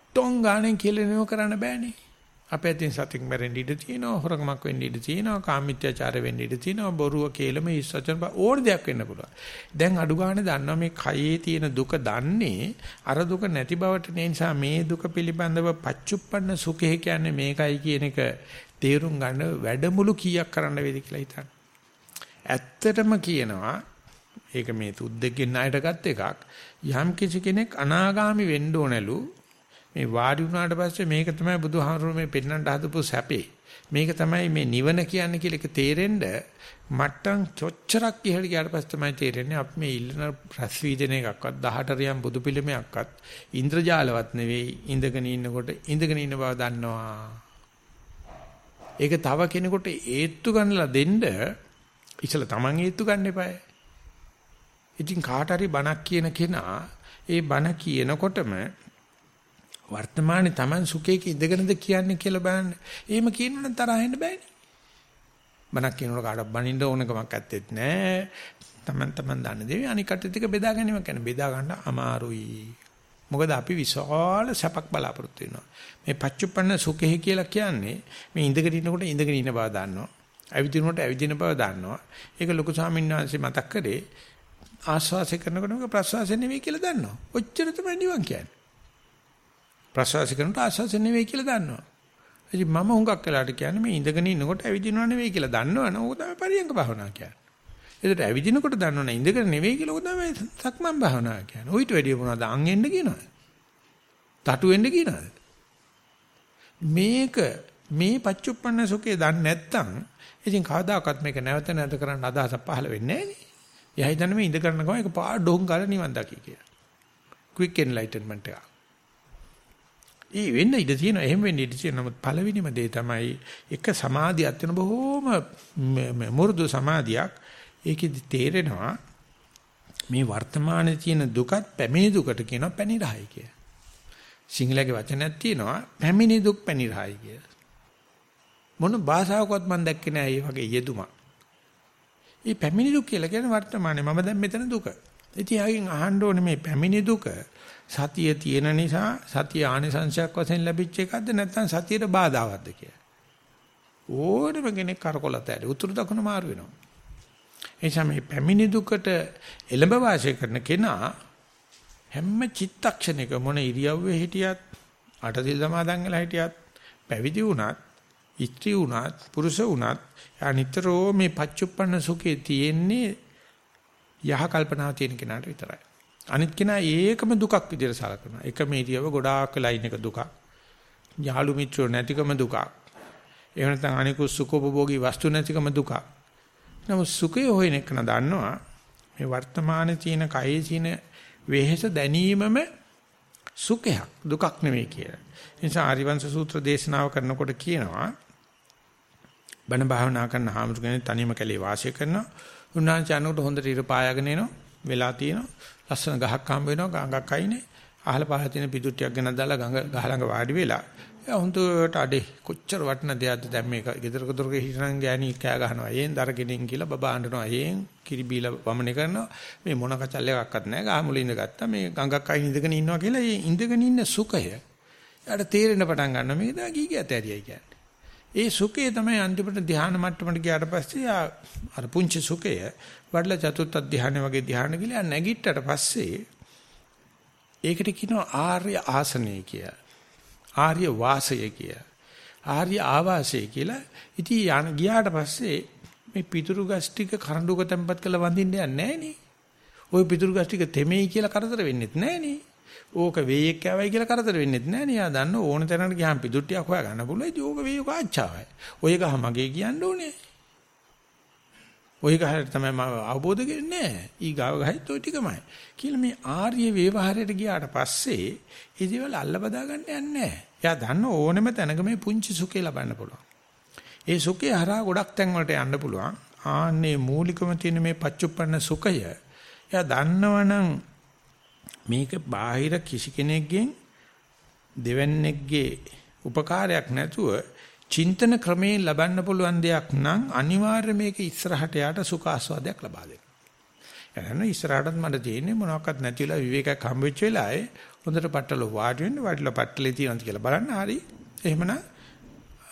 ටොං ගාණෙන් කියලා නෙව කරන්න බෑනේ. අපේ අතින් සතින් මැරෙන්න ඉඩ තියෙනවා, හොරකමක් වෙන්න ඉඩ තියෙනවා, කාමීත්‍යාචාර වෙන්න ඉඩ තියෙනවා, බොරුව කේලම ඉස්සචන ඕන දෙයක් වෙන්න පුළුවන්. දැන් අඩු ගානේ දන්නවා මේ කයේ තියෙන දුක දන්නේ අර දුක නැති බවට නිසා මේ දුක පිළිබඳව පච්චුප්පන්න සුඛය කියන්නේ මේකයි කියන එක තේරුම් ගන්න වැඩමුළු කීයක් කරන්න වේද කියලා හිතන්න. ඇත්තටම කියනවා ඒක මේ තුද්දෙක්ගෙන් ණයට ගත් එකක් යම් කිසි කෙනෙක් අනාගාමි වෙන්න ඕනලු මේ වාඩි වුණාට පස්සේ මේක තමයි බුදුහාමුදුරුවෝ මේ පෙන්වන්න හදපු සැපේ. මේක තමයි මේ නිවන කියන්නේ කියලා එක තේරෙන්න මට්ටම් චොච්චරක් ඉහළ ගියාට පස්සේ තමයි තේරෙන්නේ අපි මේ ඉල්ලන ප්‍රස්වීදන එකක්වත් 18 රියම් බුදු පිළිමයක්වත් ඉන්ද්‍රජාලවත් නෙවෙයි ඉඳගෙන ඉන්නකොට ඉඳගෙන ඉන්න බව දන්නවා. ඒක තව කෙනෙකුට ඒත්තු ගන්නලා දෙන්න ඉතල තමන් ඒත්තු ගන්න එපායි. ඉතින් කාට හරි බණක් කියන කෙනා ඒ බණ කියනකොටම වර්තමානයේ Taman සුඛයක ඉඳගෙනද කියන්නේ කියලා බලන්න. එහෙම කියනවනම් තරහ වෙන්න බෑනේ. බණක් කියනකොට කාටවත් බනින්න ඕනකමක් ඇත්තෙත් නෑ. Taman Taman දන්න දේ අනික් කටට ටික බෙදා ගැනීම කියන්නේ බෙදා ගන්න අමාරුයි. මොකද අපි විශාල සැපක් බලාපොරොත්තු වෙනවා. මේ පච්චුප්පන්න සුඛය කියලා කියන්නේ මේ ඉඳගෙන ඉන්නකොට ඉඳගෙන ඉන්න බව දන්නවා. ඇවිදිනකොට ඇවිදින බව දන්නවා. ඒක ලොකු ස්වාමීන් වහන්සේ මතක් කරේ ආස්වාසය කරනකොට ප්‍රසවාසය නෙවෙයි කියලා දන්නවා. ඔච්චර තමයි නිවන් කියන්නේ. ප්‍රසවාස කරනට ආස්වාස නෙවෙයි කියලා දන්නවා. ඉතින් මම හුඟක් වෙලාට කියන්නේ මේ ඉඳගෙන ඉන්නකොට ඇවිදිනව නෙවෙයි කියලා දන්නවනේ. ඕක තමයි පරියංග භාවනාව කියන්නේ. ඒකට ඇවිදිනකොට දන්නවනේ ඉඳගෙන නෙවෙයි කියලා ඕක තමයි සක්මන් භාවනාව කියන්නේ. ඔయిత වැඩි මොනවද අං එන්න කියනවද? තටු වෙන්න කියනවද? මේක මේ පච්චුප්පන්න සුඛේ දන්නේ නැත්නම් ඉතින් කවදාකවත් මේක නැවත නැවත කරන්න අදහසක් පහළ වෙන්නේ නැහැ නේ. එයා හිතන්නේ මේ ඉඳ කරන ගමන් ඒක පාඩ ඩොං ගාලා නිවන් දකි කියලා. quick enlightenment එක. ඒ වෙන්න ඉඩ තියෙනවා එහෙම වෙන්න ඉඩ තියෙනවා නමුත් පළවෙනිම දේ තමයි එක සමාධියක් වෙන බොහොම මුරුදු සමාධියක් ඒකෙදි තේරෙනවා මේ වර්තමානයේ තියෙන දුකත් පැමිණි දුකට කියනවා පැනිරහයි කිය. සිංහලයේ වචනයක් තියෙනවා පැමිණි දුක් පැනිරහයි කිය. මොන භාෂාවකවත් මම දැක්කේ නෑ මේ වගේ යෙදුමක්. මේ පැමිණි දුක් කියලා කියන්නේ වර්තමානයේ මම දැන් මෙතන දුක. ඉතින් ආගෙන් අහන්න ඕනේ මේ පැමිණි දුක සතිය තියෙන නිසා සතිය ආනිසංශයක් වශයෙන් ලැබිච්ච එකක්ද නැත්නම් සතියට බාධාවත්ද කියලා. ඕනම කෙනෙක් කරකොලත ඇරි උතුරු දකුණ මාරු වෙනවා. එනිසා මේ පැමිණි දුකට එළඹ වාසය කරන කෙනා හැම චිත්තක්ෂණයක මොන ඉරියව්වේ හිටියත් අටසිල් සමාදන් වෙලා හිටියත් පැවිදි වුණත් ඉත්‍රි වුණත් පුරුෂ වුණත් අනිතරෝ මේ පච්චුප්පන්න සුඛේ තියෙන්නේ යහ කල්පනාව තියෙන කෙනාට විතරයි. අනිත් කෙනා ඒකම දුකක් විදිහට සලකනවා. එකම ඉරියව ගොඩාක් වෙලා ඉන්න එක දුකක්. යාළු මිත්‍රෝ නැතිකම දුකක්. එහෙම නැත්නම් අනිකුත් සුඛෝපභෝගී වස්තු නැතිකම දුකක්. නමුත් සුඛය හොයන එක දන්නවා මේ වර්තමානයේ තියෙන කයේ තියෙන වෙහෙස දැනීමම සුඛයක් දුකක් නෙවෙයි කියලා. ඒ නිසා ආරිවංශ සූත්‍ර දේශනාව කරනකොට කියනවා බණ භාවනා කරන හාමුදුරනේ තනියම කැලේ වාසය කරනවා. උන්වහන්සේ අනුකට හොඳට ඉර පායගෙන එනවා. වෙලා තියෙනවා. ලස්සන ගහක් හම්බ වෙනවා. ගඟක් අයිනේ. අහල පහල තියෙන පිටුට්ටියක් ගෙන දාලා ගඟ ගහ ළඟ වාඩි වෙලා එයා හොඳට අඩේ කොච්චර වටින දෙයක්ද දැන් මේක ගෙදරක දොරක හිටනන් ගෑණි කෑ ගහනවා. එයෙන් දරගෙනින් කියලා බබා අඬනවා. එයෙන් කිරි බීලා වමනේ කරනවා. මේ මොන කචල් එකක්වත් නැහැ. ගහ මුල ඉඳගත්තා. මේ ගඟක් අයින් ඉඳගෙන ඉන්නවා කියලා ඒ ඉඳගෙන ඉන්න සුඛය. එයාට තේරෙන පටන් ගන්නවා මේක දා ගී ගැත ඇරියයි කියන්නේ. ඒ සුඛය තමයි අන්තිමට ධ්‍යාන මට්ටමට ගියාට පස්සේ අර පුංචි සුඛය වඩලා චතුත්ථ ධ්‍යාන වගේ ධ්‍යාන කියලා නැගිට්ටට පස්සේ ඒකට කියනවා ආර්ය ආසනය කියලා. ආර්ය වාසය කියලා. ආර්ය ආවාසය කියලා. ඉතින් යන ගියාට පස්සේ මේ පිටුරු ගස් ටික කරඬුක තැම්පත් කරලා වඳින්න යන්නේ නැහනේ. ওই පිටුරු ගස් ටික තෙමෙයි කියලා කරදර වෙන්නෙත් නැහනේ. ඕක වේයෙක් කෑවයි කියලා කරදර වෙන්නෙත් නැහනේ. යා දන්න ඕන තැනකට ගියාම පිටුට්ටියක් හොයා ගන්න පුළුවන්. ඉතින් ඕක වේයක ආච්චාවයි. ඔය ගහ මගේ කියන්න ඕනේ. ওই ගහට තමයි මම අවබෝධ කරන්නේ ඊ ගාව ගහයිත් ওই ටිකමයි කියලා මේ ආර්ය වේවහරයට ගියාට පස්සේ ඒ දේවල් අල්ල බදා ගන්න යන්නේ නැහැ. එයා දන්න ඕනෙම තැනක මේ පුංචි සුඛය ලබන්න පුළුවන්. ඒ සුඛය හරහා ගොඩක් තැන් වලට යන්න පුළුවන්. ආන්නේ මූලිකම තියෙන මේ පච්චුප්පන්න සුඛය. එයා දන්නවනම් මේක බාහිර කිසි කෙනෙක්ගෙන් දෙවන්නේක්ගේ උපකාරයක් නැතුව චින්තන ක්‍රමයෙන් ලබන්න පුළුවන් දෙයක් නම් අනිවාර්ය මේක ඉස්සරහට යාට සුඛ ආස්වාදයක් ලබා දෙනවා. එහෙනම් ඉස්සරහටත් මට තියෙන්නේ මොනවාක්වත් නැති වෙලා විවේකයක් හම්බෙච්ච වෙලාවේ හොඳට පట్టල වාඩි වෙන්න වාඩිලා පట్టලේ තියෙනවද කියලා බලන්න හරි. එහෙමනම්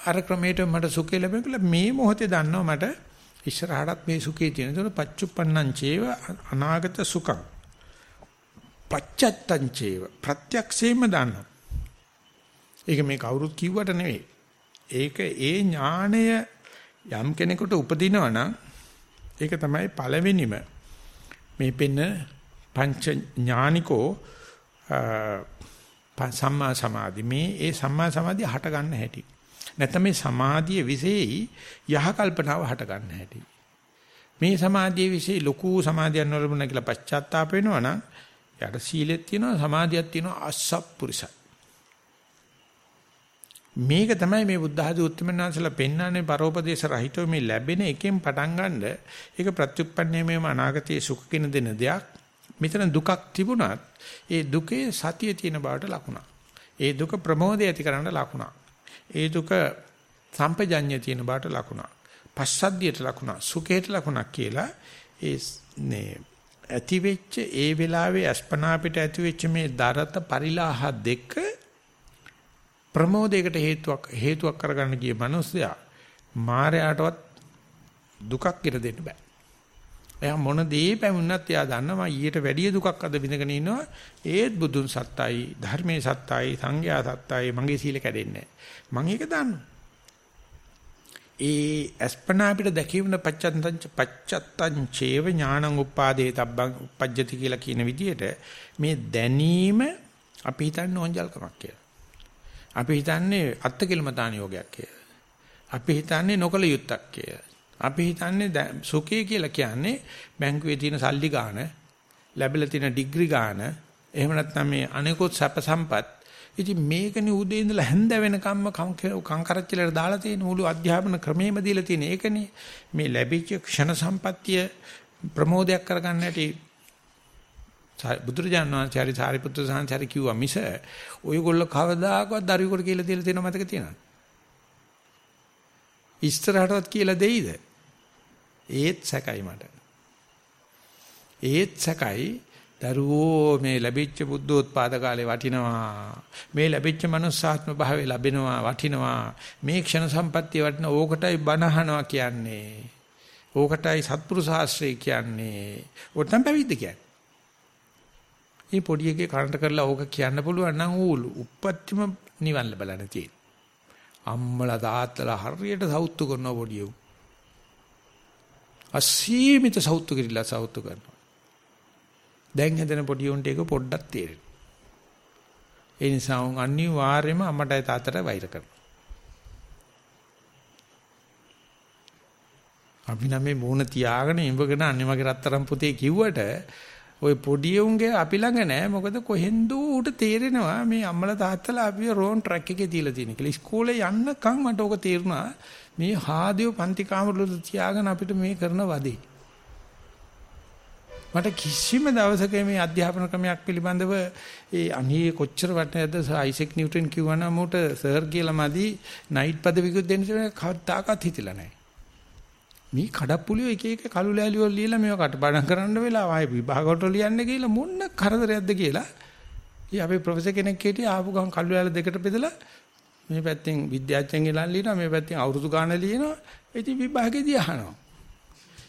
අර ක්‍රමයට මට සුඛය ලැබෙන්න මේ මොහොතේ දන්නවා මට ඉස්සරහටත් මේ සුඛය තියෙන. ඒතකොට පච්චුප්පන්නං චේව අනාගත සුඛං පච්චත්තං චේව ප්‍රත්‍යක්ෂේම දන්නවා. ඒක මේ කවුරුත් කිව්වට නෙවෙයි. ඒක ඒ ඥාණය යම් කෙනෙකුට උපදිනවා නම් ඒක තමයි පළවෙනිම මේ පෙන්න පංච ඥානිකෝ සම්මා සමාධි මේ ඒ සම්මා සමාධිය හට ගන්න හැටි නැත්නම් මේ සමාධිය විශේෂයි යහ කල්පනාව හට ගන්න හැටි මේ සමාධිය විශේෂ ලොකු සමාධියක් නොලබුණා කියලා පශ්චාත්තාප වෙනවා නම් යට සීලෙත් තියෙනවා සමාධියක් තියෙනවා අසප්පුරිසයි මේක තමයි මේ බුද්ධ ආදී උත්තරමනාසලා පෙන්වන්නේ පරෝපදේශ රහිතව මේ ලැබෙන එකෙන් පටන් ගන්න ඒක ප්‍රත්‍යুৎපන්නේ මේම අනාගතයේ සුඛ කින දෙන දෙයක්. මෙතන දුකක් තිබුණත් ඒ දුකේ සතිය තියෙන බවට ලකුණක්. ඒ දුක ප්‍රමෝදය ඇති කරන්න ලකුණක්. ඒ දුක සම්පජඤ්ඤය තියෙන බවට ලකුණක්. පස්සද්ධියට ලකුණක් සුඛයට ලකුණක් කියලා ඒ නේ ඇති වෙච්ච ඒ වෙලාවේ අස්පනා පිට ඇති වෙච්ච මේ දරත පරිලාහ දෙක ප්‍රමෝදයකට හේතුවක් හේතුවක් කරගන්න ගිය මිනිස්සයා මායයටවත් දුකක් ඉර දෙන්න බෑ. එයා මොන දේ පැමුණත් එයා දන්නවා ඊට වැඩිය දුකක් අද විඳගෙන ඉන්නවා ඒත් බුදුන් සත්තයි ධර්මයේ සත්තයි සංඝයා සත්තයි මගේ සීල කැඩෙන්නේ මම ඒක දන්නවා. ඒ අස්පනා අපිට දැකීමන පච්චත්තං පච්චත්තං චේව ඥානං උපාදේ තබ්බං උපජ්ජති කියලා කියන විදිහට මේ දැනීම අපි හිතන්නේ ඕංජල්කමක් කියලා. අපි හිතන්නේ අත්තිකිලමතාන යෝගයක් කියලා. අපි හිතන්නේ නොකල යුත්තක් කියලා. අපි හිතන්නේ සුඛය කියලා කියන්නේ බැංකුවේ තියෙන සල්ලි ගාන, ලැබිලා තියෙන ඩිග්‍රී ගාන, එහෙම නැත්නම් මේ අනිකුත් සැප සම්පත්. ඉතින් මේකනේ උදේ ඉඳලා හැන්ද වෙනකම්ම කංකරච්චලට දාලා තියෙන මුළු අධ්‍යාපන ක්‍රමෙම දීලා තියෙන ඒකනේ මේ ලැබිච්ච ක්ෂණ සම්පත්තිය ප්‍රමෝදයක් කරගන්න හැටි බුදුරජාණන් වහන්සේ හරි සාරිපුත්‍ර සාන්තරි කිව්වා මිස ඔයගොල්ලෝ කවදාකවත් දරුවෙකුට කියලා දෙලා තියෙනව මතක තියෙනවද? ඉස්තරහටවත් කියලා දෙයිද? ඒත් සැකයි මට. ඒත් සැකයි දරුවෝ මේ ලැබිච්ච බුද්ධෝත්පාද කාලේ වටිනවා. මේ ලැබිච්ච මනුස්සාත්ම භාවය ලැබෙනවා වටිනවා. මේ ක්ෂණ සම්පත්තිය වටින ඕකටයි බනහනවා කියන්නේ. ඕකටයි සත්පුරුෂ ශාස්ත්‍රය කියන්නේ. ඔතන පැවිද්ද කියන්නේ. මේ පොඩි එකේ කරන්ට කරලා ඕක කියන්න පුළුවන් නම් ඌ උප්පත්තිම නිවන් ලැබලා නැති. අම්මලා තාත්තලා හරියට සෞතු කරනවා පොඩි උන්. අසීමිත සෞතු කිරිලා සෞතු කරනවා. දැන් හැදෙන පොඩි උන්ට ඒක පොඩ්ඩක් තේරෙනවා. ඒ නිසා උන් අනිවාර්යයෙන්ම අම්මටයි තාත්තට වෛර කරනවා. අපි නම් මේ මූණ තියාගෙන ඉඹගෙන අන්නේ මගේ රත්තරන් පුතේ කිව්වට ওই පොඩි උන්ගේ අපි ළඟ නෑ මොකද කොහෙන්ද ඌට තේරෙනවා මේ අම්මලා තාත්තලා අපි රෝන් ට්‍රැක් එකේ තියලා තියෙන කියලා. ඉස්කෝලේ යන්නකම් මට ඕක තේරුණා මේ හාදියෝ පන්ති කාමරවල තියාගෙන අපිට මේ කරන වදේ. මට කිසිම දවසක මේ අධ්‍යාපන ක්‍රමයක් පිළිබඳව ඒ අනියේ කොච්චර වටිනවද අයිසෙක් නිව්ටන් කිව්වනම් උට සර් කියලා මදි නයිට් පදවිකුත් දෙන්න කවදාකවත් හිතිලා නැහැ. මේ කඩප්පුලියෝ එක එක කළු ලෑලි වල ලියලා මේව කටපාඩම් කරන්න වෙලා ආයේ විභාග වලට ලියන්න කියලා මොන්න කරදරයක්ද කියලා. ඊ අපේ ප්‍රොෆෙසර් කෙනෙක් හිටියේ ආපු ගමන් කළු ලෑලි දෙකට බෙදලා මේ පැත්තෙන් විද්‍යාඥයන්ගෙලා ලියනවා මේ පැත්තෙන් අවුරුදු ගාන ලියනවා. ඉතින් විභාගෙදී අහනවා.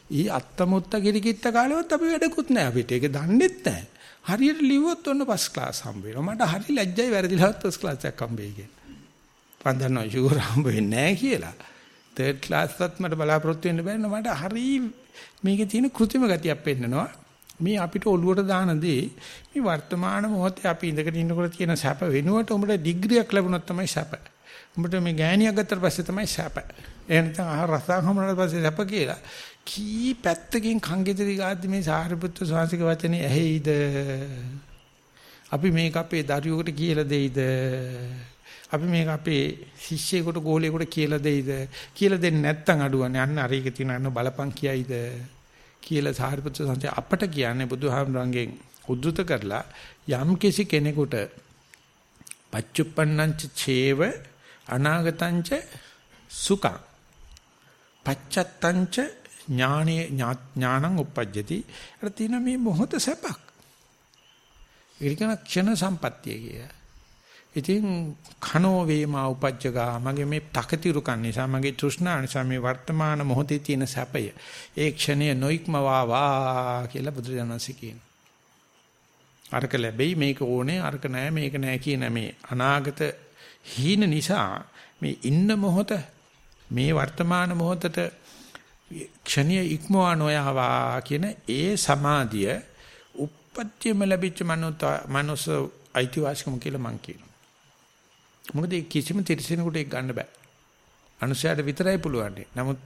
ඊ අත්තමුත්ත කිරිකිත්ත කාලෙවත් අපි වැඩකුත් නැහැ අපිට. ඒක දන්නෙත් නැහැ. හරියට ලිව්වොත් ඔන්න පස් ක්ලාස් හම්බ වෙනවා. මට හරි ලැජ්ජයි වැරදිලවත් පස් ක්ලාස් එකක් හම්බෙයි කියලා. පන්දරනවා ෂුගර් හම්බ වෙන්නේ නැහැ කියලා. තර්ඩ් ක්ලාස් එකත් මට බලාපොරොත්තු වෙන්න බැන්න මට හරි මේකේ තියෙන කෘත්‍රිම ගතියක් පෙන්නනවා. මේ අපිට ඔළුවට දාන දේ මේ වර්තමාන මොහොතේ අපි ඉඳගෙන ඉන්නකොට තියෙන සැප වෙනුවට උඹට ඩිග්‍රියක් ලැබුණොත් තමයි සැප. උඹට මේ ගෑණියක් ගත්තට පස්සේ තමයි සැප. ඒ නැත්නම් ආහාර රසායන හමුනාට පස්සේ සැප කියලා. කී පැත්තකින් කංගෙතරි ගාද්දි මේ සාරිපුත්‍ර ස්වාමීක වචනේ ඇහෙයිද? අපි මේක අපේ දරුවෙකුට කියලා දෙයිද? අපි මේක අපේ ශිෂ්‍යයෙකුට ගෝලයෙකුට කියලා දෙයිද කියලා දෙන්නේ නැත්නම් අඩුවන්නේ අන්න අර එක තියෙන අන්න බලපං කියයිද කියලා සාරිපුත්‍ර සංසය අපට කියන්නේ බුදුහාමුදුරන්ගෙන් උද්දුත කරලා යම් කිසි කෙනෙකුට පච්චුප්පන්නංච චේව අනාගතංච සුඛං පච්චත්තංච ඥානේ ඥානං උපජ්ජති අර තියෙන මේ මොහොත සැපක් ඒක කියන ක්ෂණ සම්පත්තිය කිය. ඉතින් කනෝ වේමා උපජ්ජගා මගේ මේ තකතිරුකන් නිසා මගේ තෘෂ්ණා නිසා මේ වර්තමාන මොහොතේ තියෙන සැපය ඒ ක්ෂණය නොයික්මවා වා කියලා බුදුරජාණන්සේ කියනවා. අරක ලැබෙයි මේක ඕනේ අරක නෑ මේක නෑ කියන මේ අනාගත හීන නිසා මේ ඉන්න මොහොත මේ වර්තමාන මොහොතට ක්ෂණීය ඉක්මවා නොයවා කියන ඒ සමාධිය උපත්තියම ලැබිච්ච මනුස්ස අයිතිවාසිකම කියලා මං කියනවා. මොකද කිසිම තිරසිනෙකුට ඒක ගන්න බෑ. මනුස්සයාට විතරයි පුළුවන්. නමුත්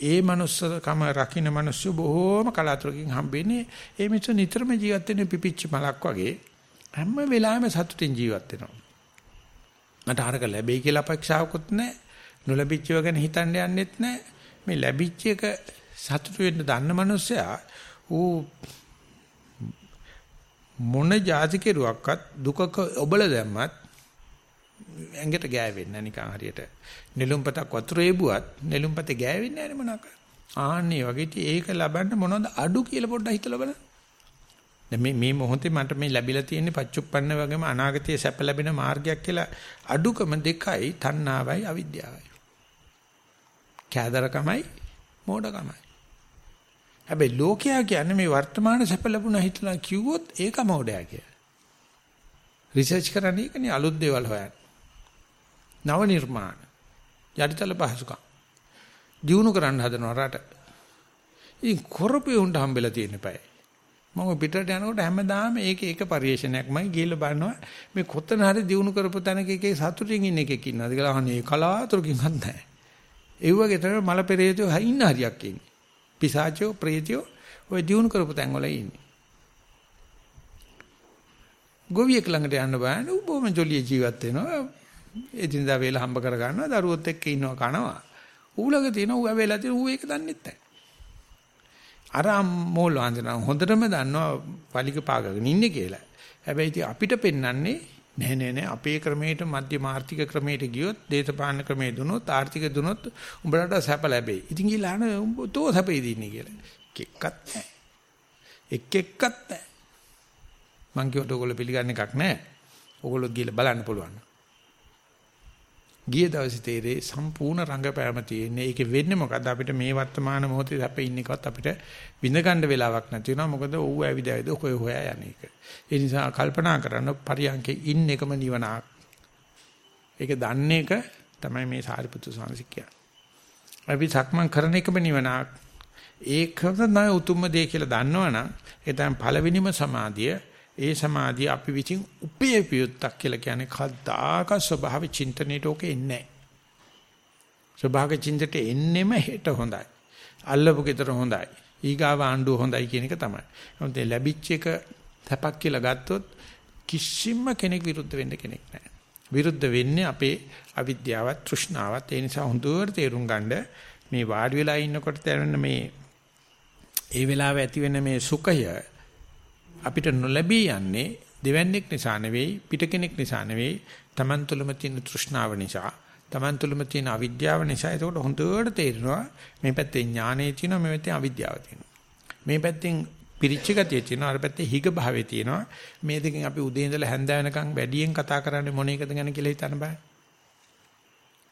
ඒ මනුස්සකම රකින්න මිනිස්සු බොහෝම කලාතුරකින් හම්බෙන්නේ ඒ මිනිස්සු නිතරම ජීවත් වෙන්නේ පිපිච්ච මලක් වගේ හැම වෙලාවෙම සතුටින් ජීවත් වෙනවා. මට අරක ලැබෙයි කියලා අපේක්ෂාවකුත් නැහැ. නොලැබිච්චව ගැන හිතන්න යන්නෙත් නැහැ. මේ ලැබිච්ච එක සතුටු වෙන්න දන්න මනුස්සයා ඌ මොන જાති කෙරුවක්වත් දුකක ඔබල දැම්මත් ඇඟට ගෑවෙන්නේ නිකන් හරියට නෙළුම්පතක් වතුරේ බුවත් නෙළුම්පතේ ගෑවෙන්නේ නැහැ මොනක. ආන්නේ වගේ ඉතින් ඒක ලබන්න මොනවද අඩු කියලා පොඩ්ඩක් හිතලා බලන්න. දැන් මේ මේ මොහොතේ මට මේ ලැබිලා තියෙන පච්චුප්පන්න වගේම අනාගතයේ සැප ලැබෙන මාර්ගයක් කියලා අඩුකම දෙකයි තණ්හාවයි අවිද්‍යාවයි. කෑදරකමයි මෝඩකමයි. හැබැයි ලෝකයා කියන්නේ මේ වර්තමාන සැප ලැබුණා හිතලා කිව්වොත් ඒක මෝඩයා කියලා. රිසර්ච් කරන්නේ කනේ අලුත් දේවල් හොයන්න. නව නිර්මාණ යටිතල පහසුකම් දිනු කරන්න හදනවා රට. ඉතින් කොරපේ උන්ට හම්බෙලා තියෙන පය. මම පිටරට යනකොට හැමදාම ඒක ඒක පරිේශනයක්මයි ගිහිල්ලා බලනවා මේ කොතන හරි දිනු කරපු තැනක එකේ සතුටින් ඉන්න එකෙක් ඉන්නවාද කියලා අනේ කලාතුරකින් හත් නැහැ. ඒ වගේ තමයි මල පෙරේතයෝ ඉන්න හරියක් ඉන්නේ. පිසාචෝ ප්‍රේතයෝ ওই දිනු කරපු තැන් වල ඉන්නේ. ගොවියෙක් ළඟට යන්න බෑනේ. ඌ බොහොම ජොලිය ජීවත් වෙනවා. එදිනදා වේල හම්බ කර ගන්නවා. දරුවොත් එක්ක ඉන්නවා කනවා. ඌලගේ තියෙන ඌ ඇවිල්ලා තියෙන ඌ ඒක දන්නෙත් නැහැ. අර මෝල් වන්දන හොඳටම දන්නවා පලික පාගගෙන ඉන්නේ කියලා. හැබැයි ඉතින් අපිට පෙන්වන්නේ නෑ නෑ නෑ අපේ ක්‍රමයට මධ්‍යම ආර්ථික ක්‍රමයට ගියොත් දේශපාලන ක්‍රමයේ දුනොත් ආර්ථික දුනොත් උඹලට සැප ලැබෙයි. ඉතින් ගිහලා අහන උඹ තෝ සැපේ දින්නේ කියලා. එක්කත් නෑ. එක් එක්කත් නෑ. මං කියවට ඔයගොල්ලෝ පිළිගන්න එකක් නෑ. ඔයගොල්ලෝ ගිහලා බලන්න පුළුවන්. ගිය දවසේ තේරේ සම්පූර්ණ රංගපෑම තියෙන්නේ. ඒකේ වෙන්නේ මොකද්ද අපිට මේ වර්තමාන මොහොතේ අපේ ඉන්නකවත් අපිට විඳ ගන්න වෙලාවක් නැති වෙනවා. මොකද ඌ ඇවිද ඇවිද හොය හොයා යන එක. ඒ නිසා කල්පනා කරන්න පරියන්කේ ඉන්න එකම නිවනක්. ඒක දන්නේ එක තමයි මේ සාරිපුත්‍ර ස්වාමීන් කියන්නේ. අපි සක්මන් කරන එකම නිවනක්. ඒකම තමයි උතුම්ම දේ කියලා දන්නවනම් ඒ තමයි පළවෙනිම සමාධිය. ඒ සමාධිය අපි විසින් උපේපියුත්තක් කියලා කියන්නේ කද්දාක ස්වභාව චින්තනයේට ඕකේ එන්නේ නැහැ. ස්වභාව චින්තනයට එන්නෙම හෙට හොඳයි. අල්ලපු ගෙදර හොඳයි. ඊගාව ආණ්ඩුව හොඳයි කියන එක තමයි. නමුත් ඒ ලැබිච්ච එක තැපක් කියලා ගත්තොත් කිසිම කෙනෙක් විරුද්ධ වෙන්න කෙනෙක් නැහැ. විරුද්ධ වෙන්නේ අපේ අවිද්‍යාවත් තෘෂ්ණාවත්. ඒ නිසා හොඳට තේරුම් ගන්න මේ වාඩි වෙලා ඉන්නකොට දැනෙන මේ ඒ වෙලාවේ ඇති වෙන මේ සුඛය අපිට නොලැබී යන්නේ දෙවන්නේක් නිසා නෙවෙයි පිට කෙනෙක් නිසා නෙවෙයි Taman තුලම තියෙන තෘෂ්ණාව නිසා Taman තුලම තියෙන අවිද්‍යාව නිසා. ඒකට හොඳට තේරෙනවා මේ පැත්තේ ඥානෙ තියෙනවා මේ පැත්තේ අවිද්‍යාව තියෙනවා. මේ පැත්තෙන් පිරිච්ච ගතිය තියෙනවා අර පැත්තේ හිග භාවයේ තියෙනවා. මේ දෙකෙන් අපි උදේ ඉඳලා හැන්ද වෙනකන් වැඩියෙන් කතා කරන්නේ මොන එකද ගැන කියලා හිතන්න බෑ.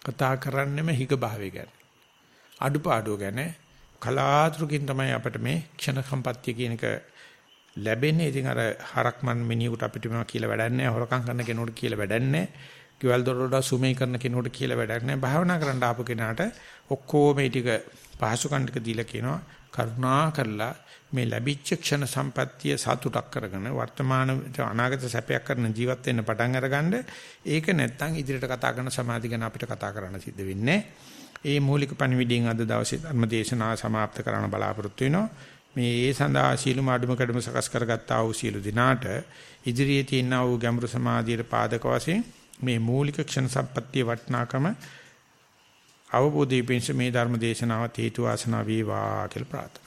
කතා කරන්නෙම හිග භාවය ගැන. අඩුපාඩුව ගැන. කලාතුරකින් තමයි අපිට මේ ක්ෂණ සම්පත්තිය කියන එක ලැබෙන්නේ. ඉතින් අර හරක් මන් මිනිහෙකුට අපිට මේවා කියලා වැඩක් නැහැ. හොරකම් කරන කෙනෙකුට කියලා වැඩක් නැහැ. කිවල් දොරට සුමේ කරන කෙනෙකුට කියලා වැඩක් නැහැ. භාවනා කරන්න ආපු කෙනාට ඔක්කොම මේ ටික පහසුකම් ටික දීලා කියනවා කරුණා කරලා මේ ලැබිච්ච ක්ෂණ සම්පත්තිය සතුටක් කරගෙන වර්තමාන අනාගත සැපයක් කරන ජීවත් වෙන්න පටන් අරගන්න ඒක නැත්තම් ඉදිරියට කතා කරන සමාධි ගැන අපිට කතා කරන්න සිද්ධ වෙන්නේ ඒ මූලික පණිවිඩයෙන් අද දවසේ ධර්ම දේශනාව સમાપ્ત කරන්න බලාපොරොත්තු වෙනවා මේ ඒ සඳහා සීලු මාඩුම කඩම සකස් කරගත්තා වූ සීලු දිනාට ඉදිරියේ තියෙනා වූ ගැඹුරු සමාධියට පාදක වශයෙන් මේ මූලික ක්ෂණ සම්පත්තිය වටනාකම අවබෝධයේ පිණිස මේ ධර්ම දේශනාවත් හේතු වාසනා වේවා කියලා ප්‍රාර්ථනා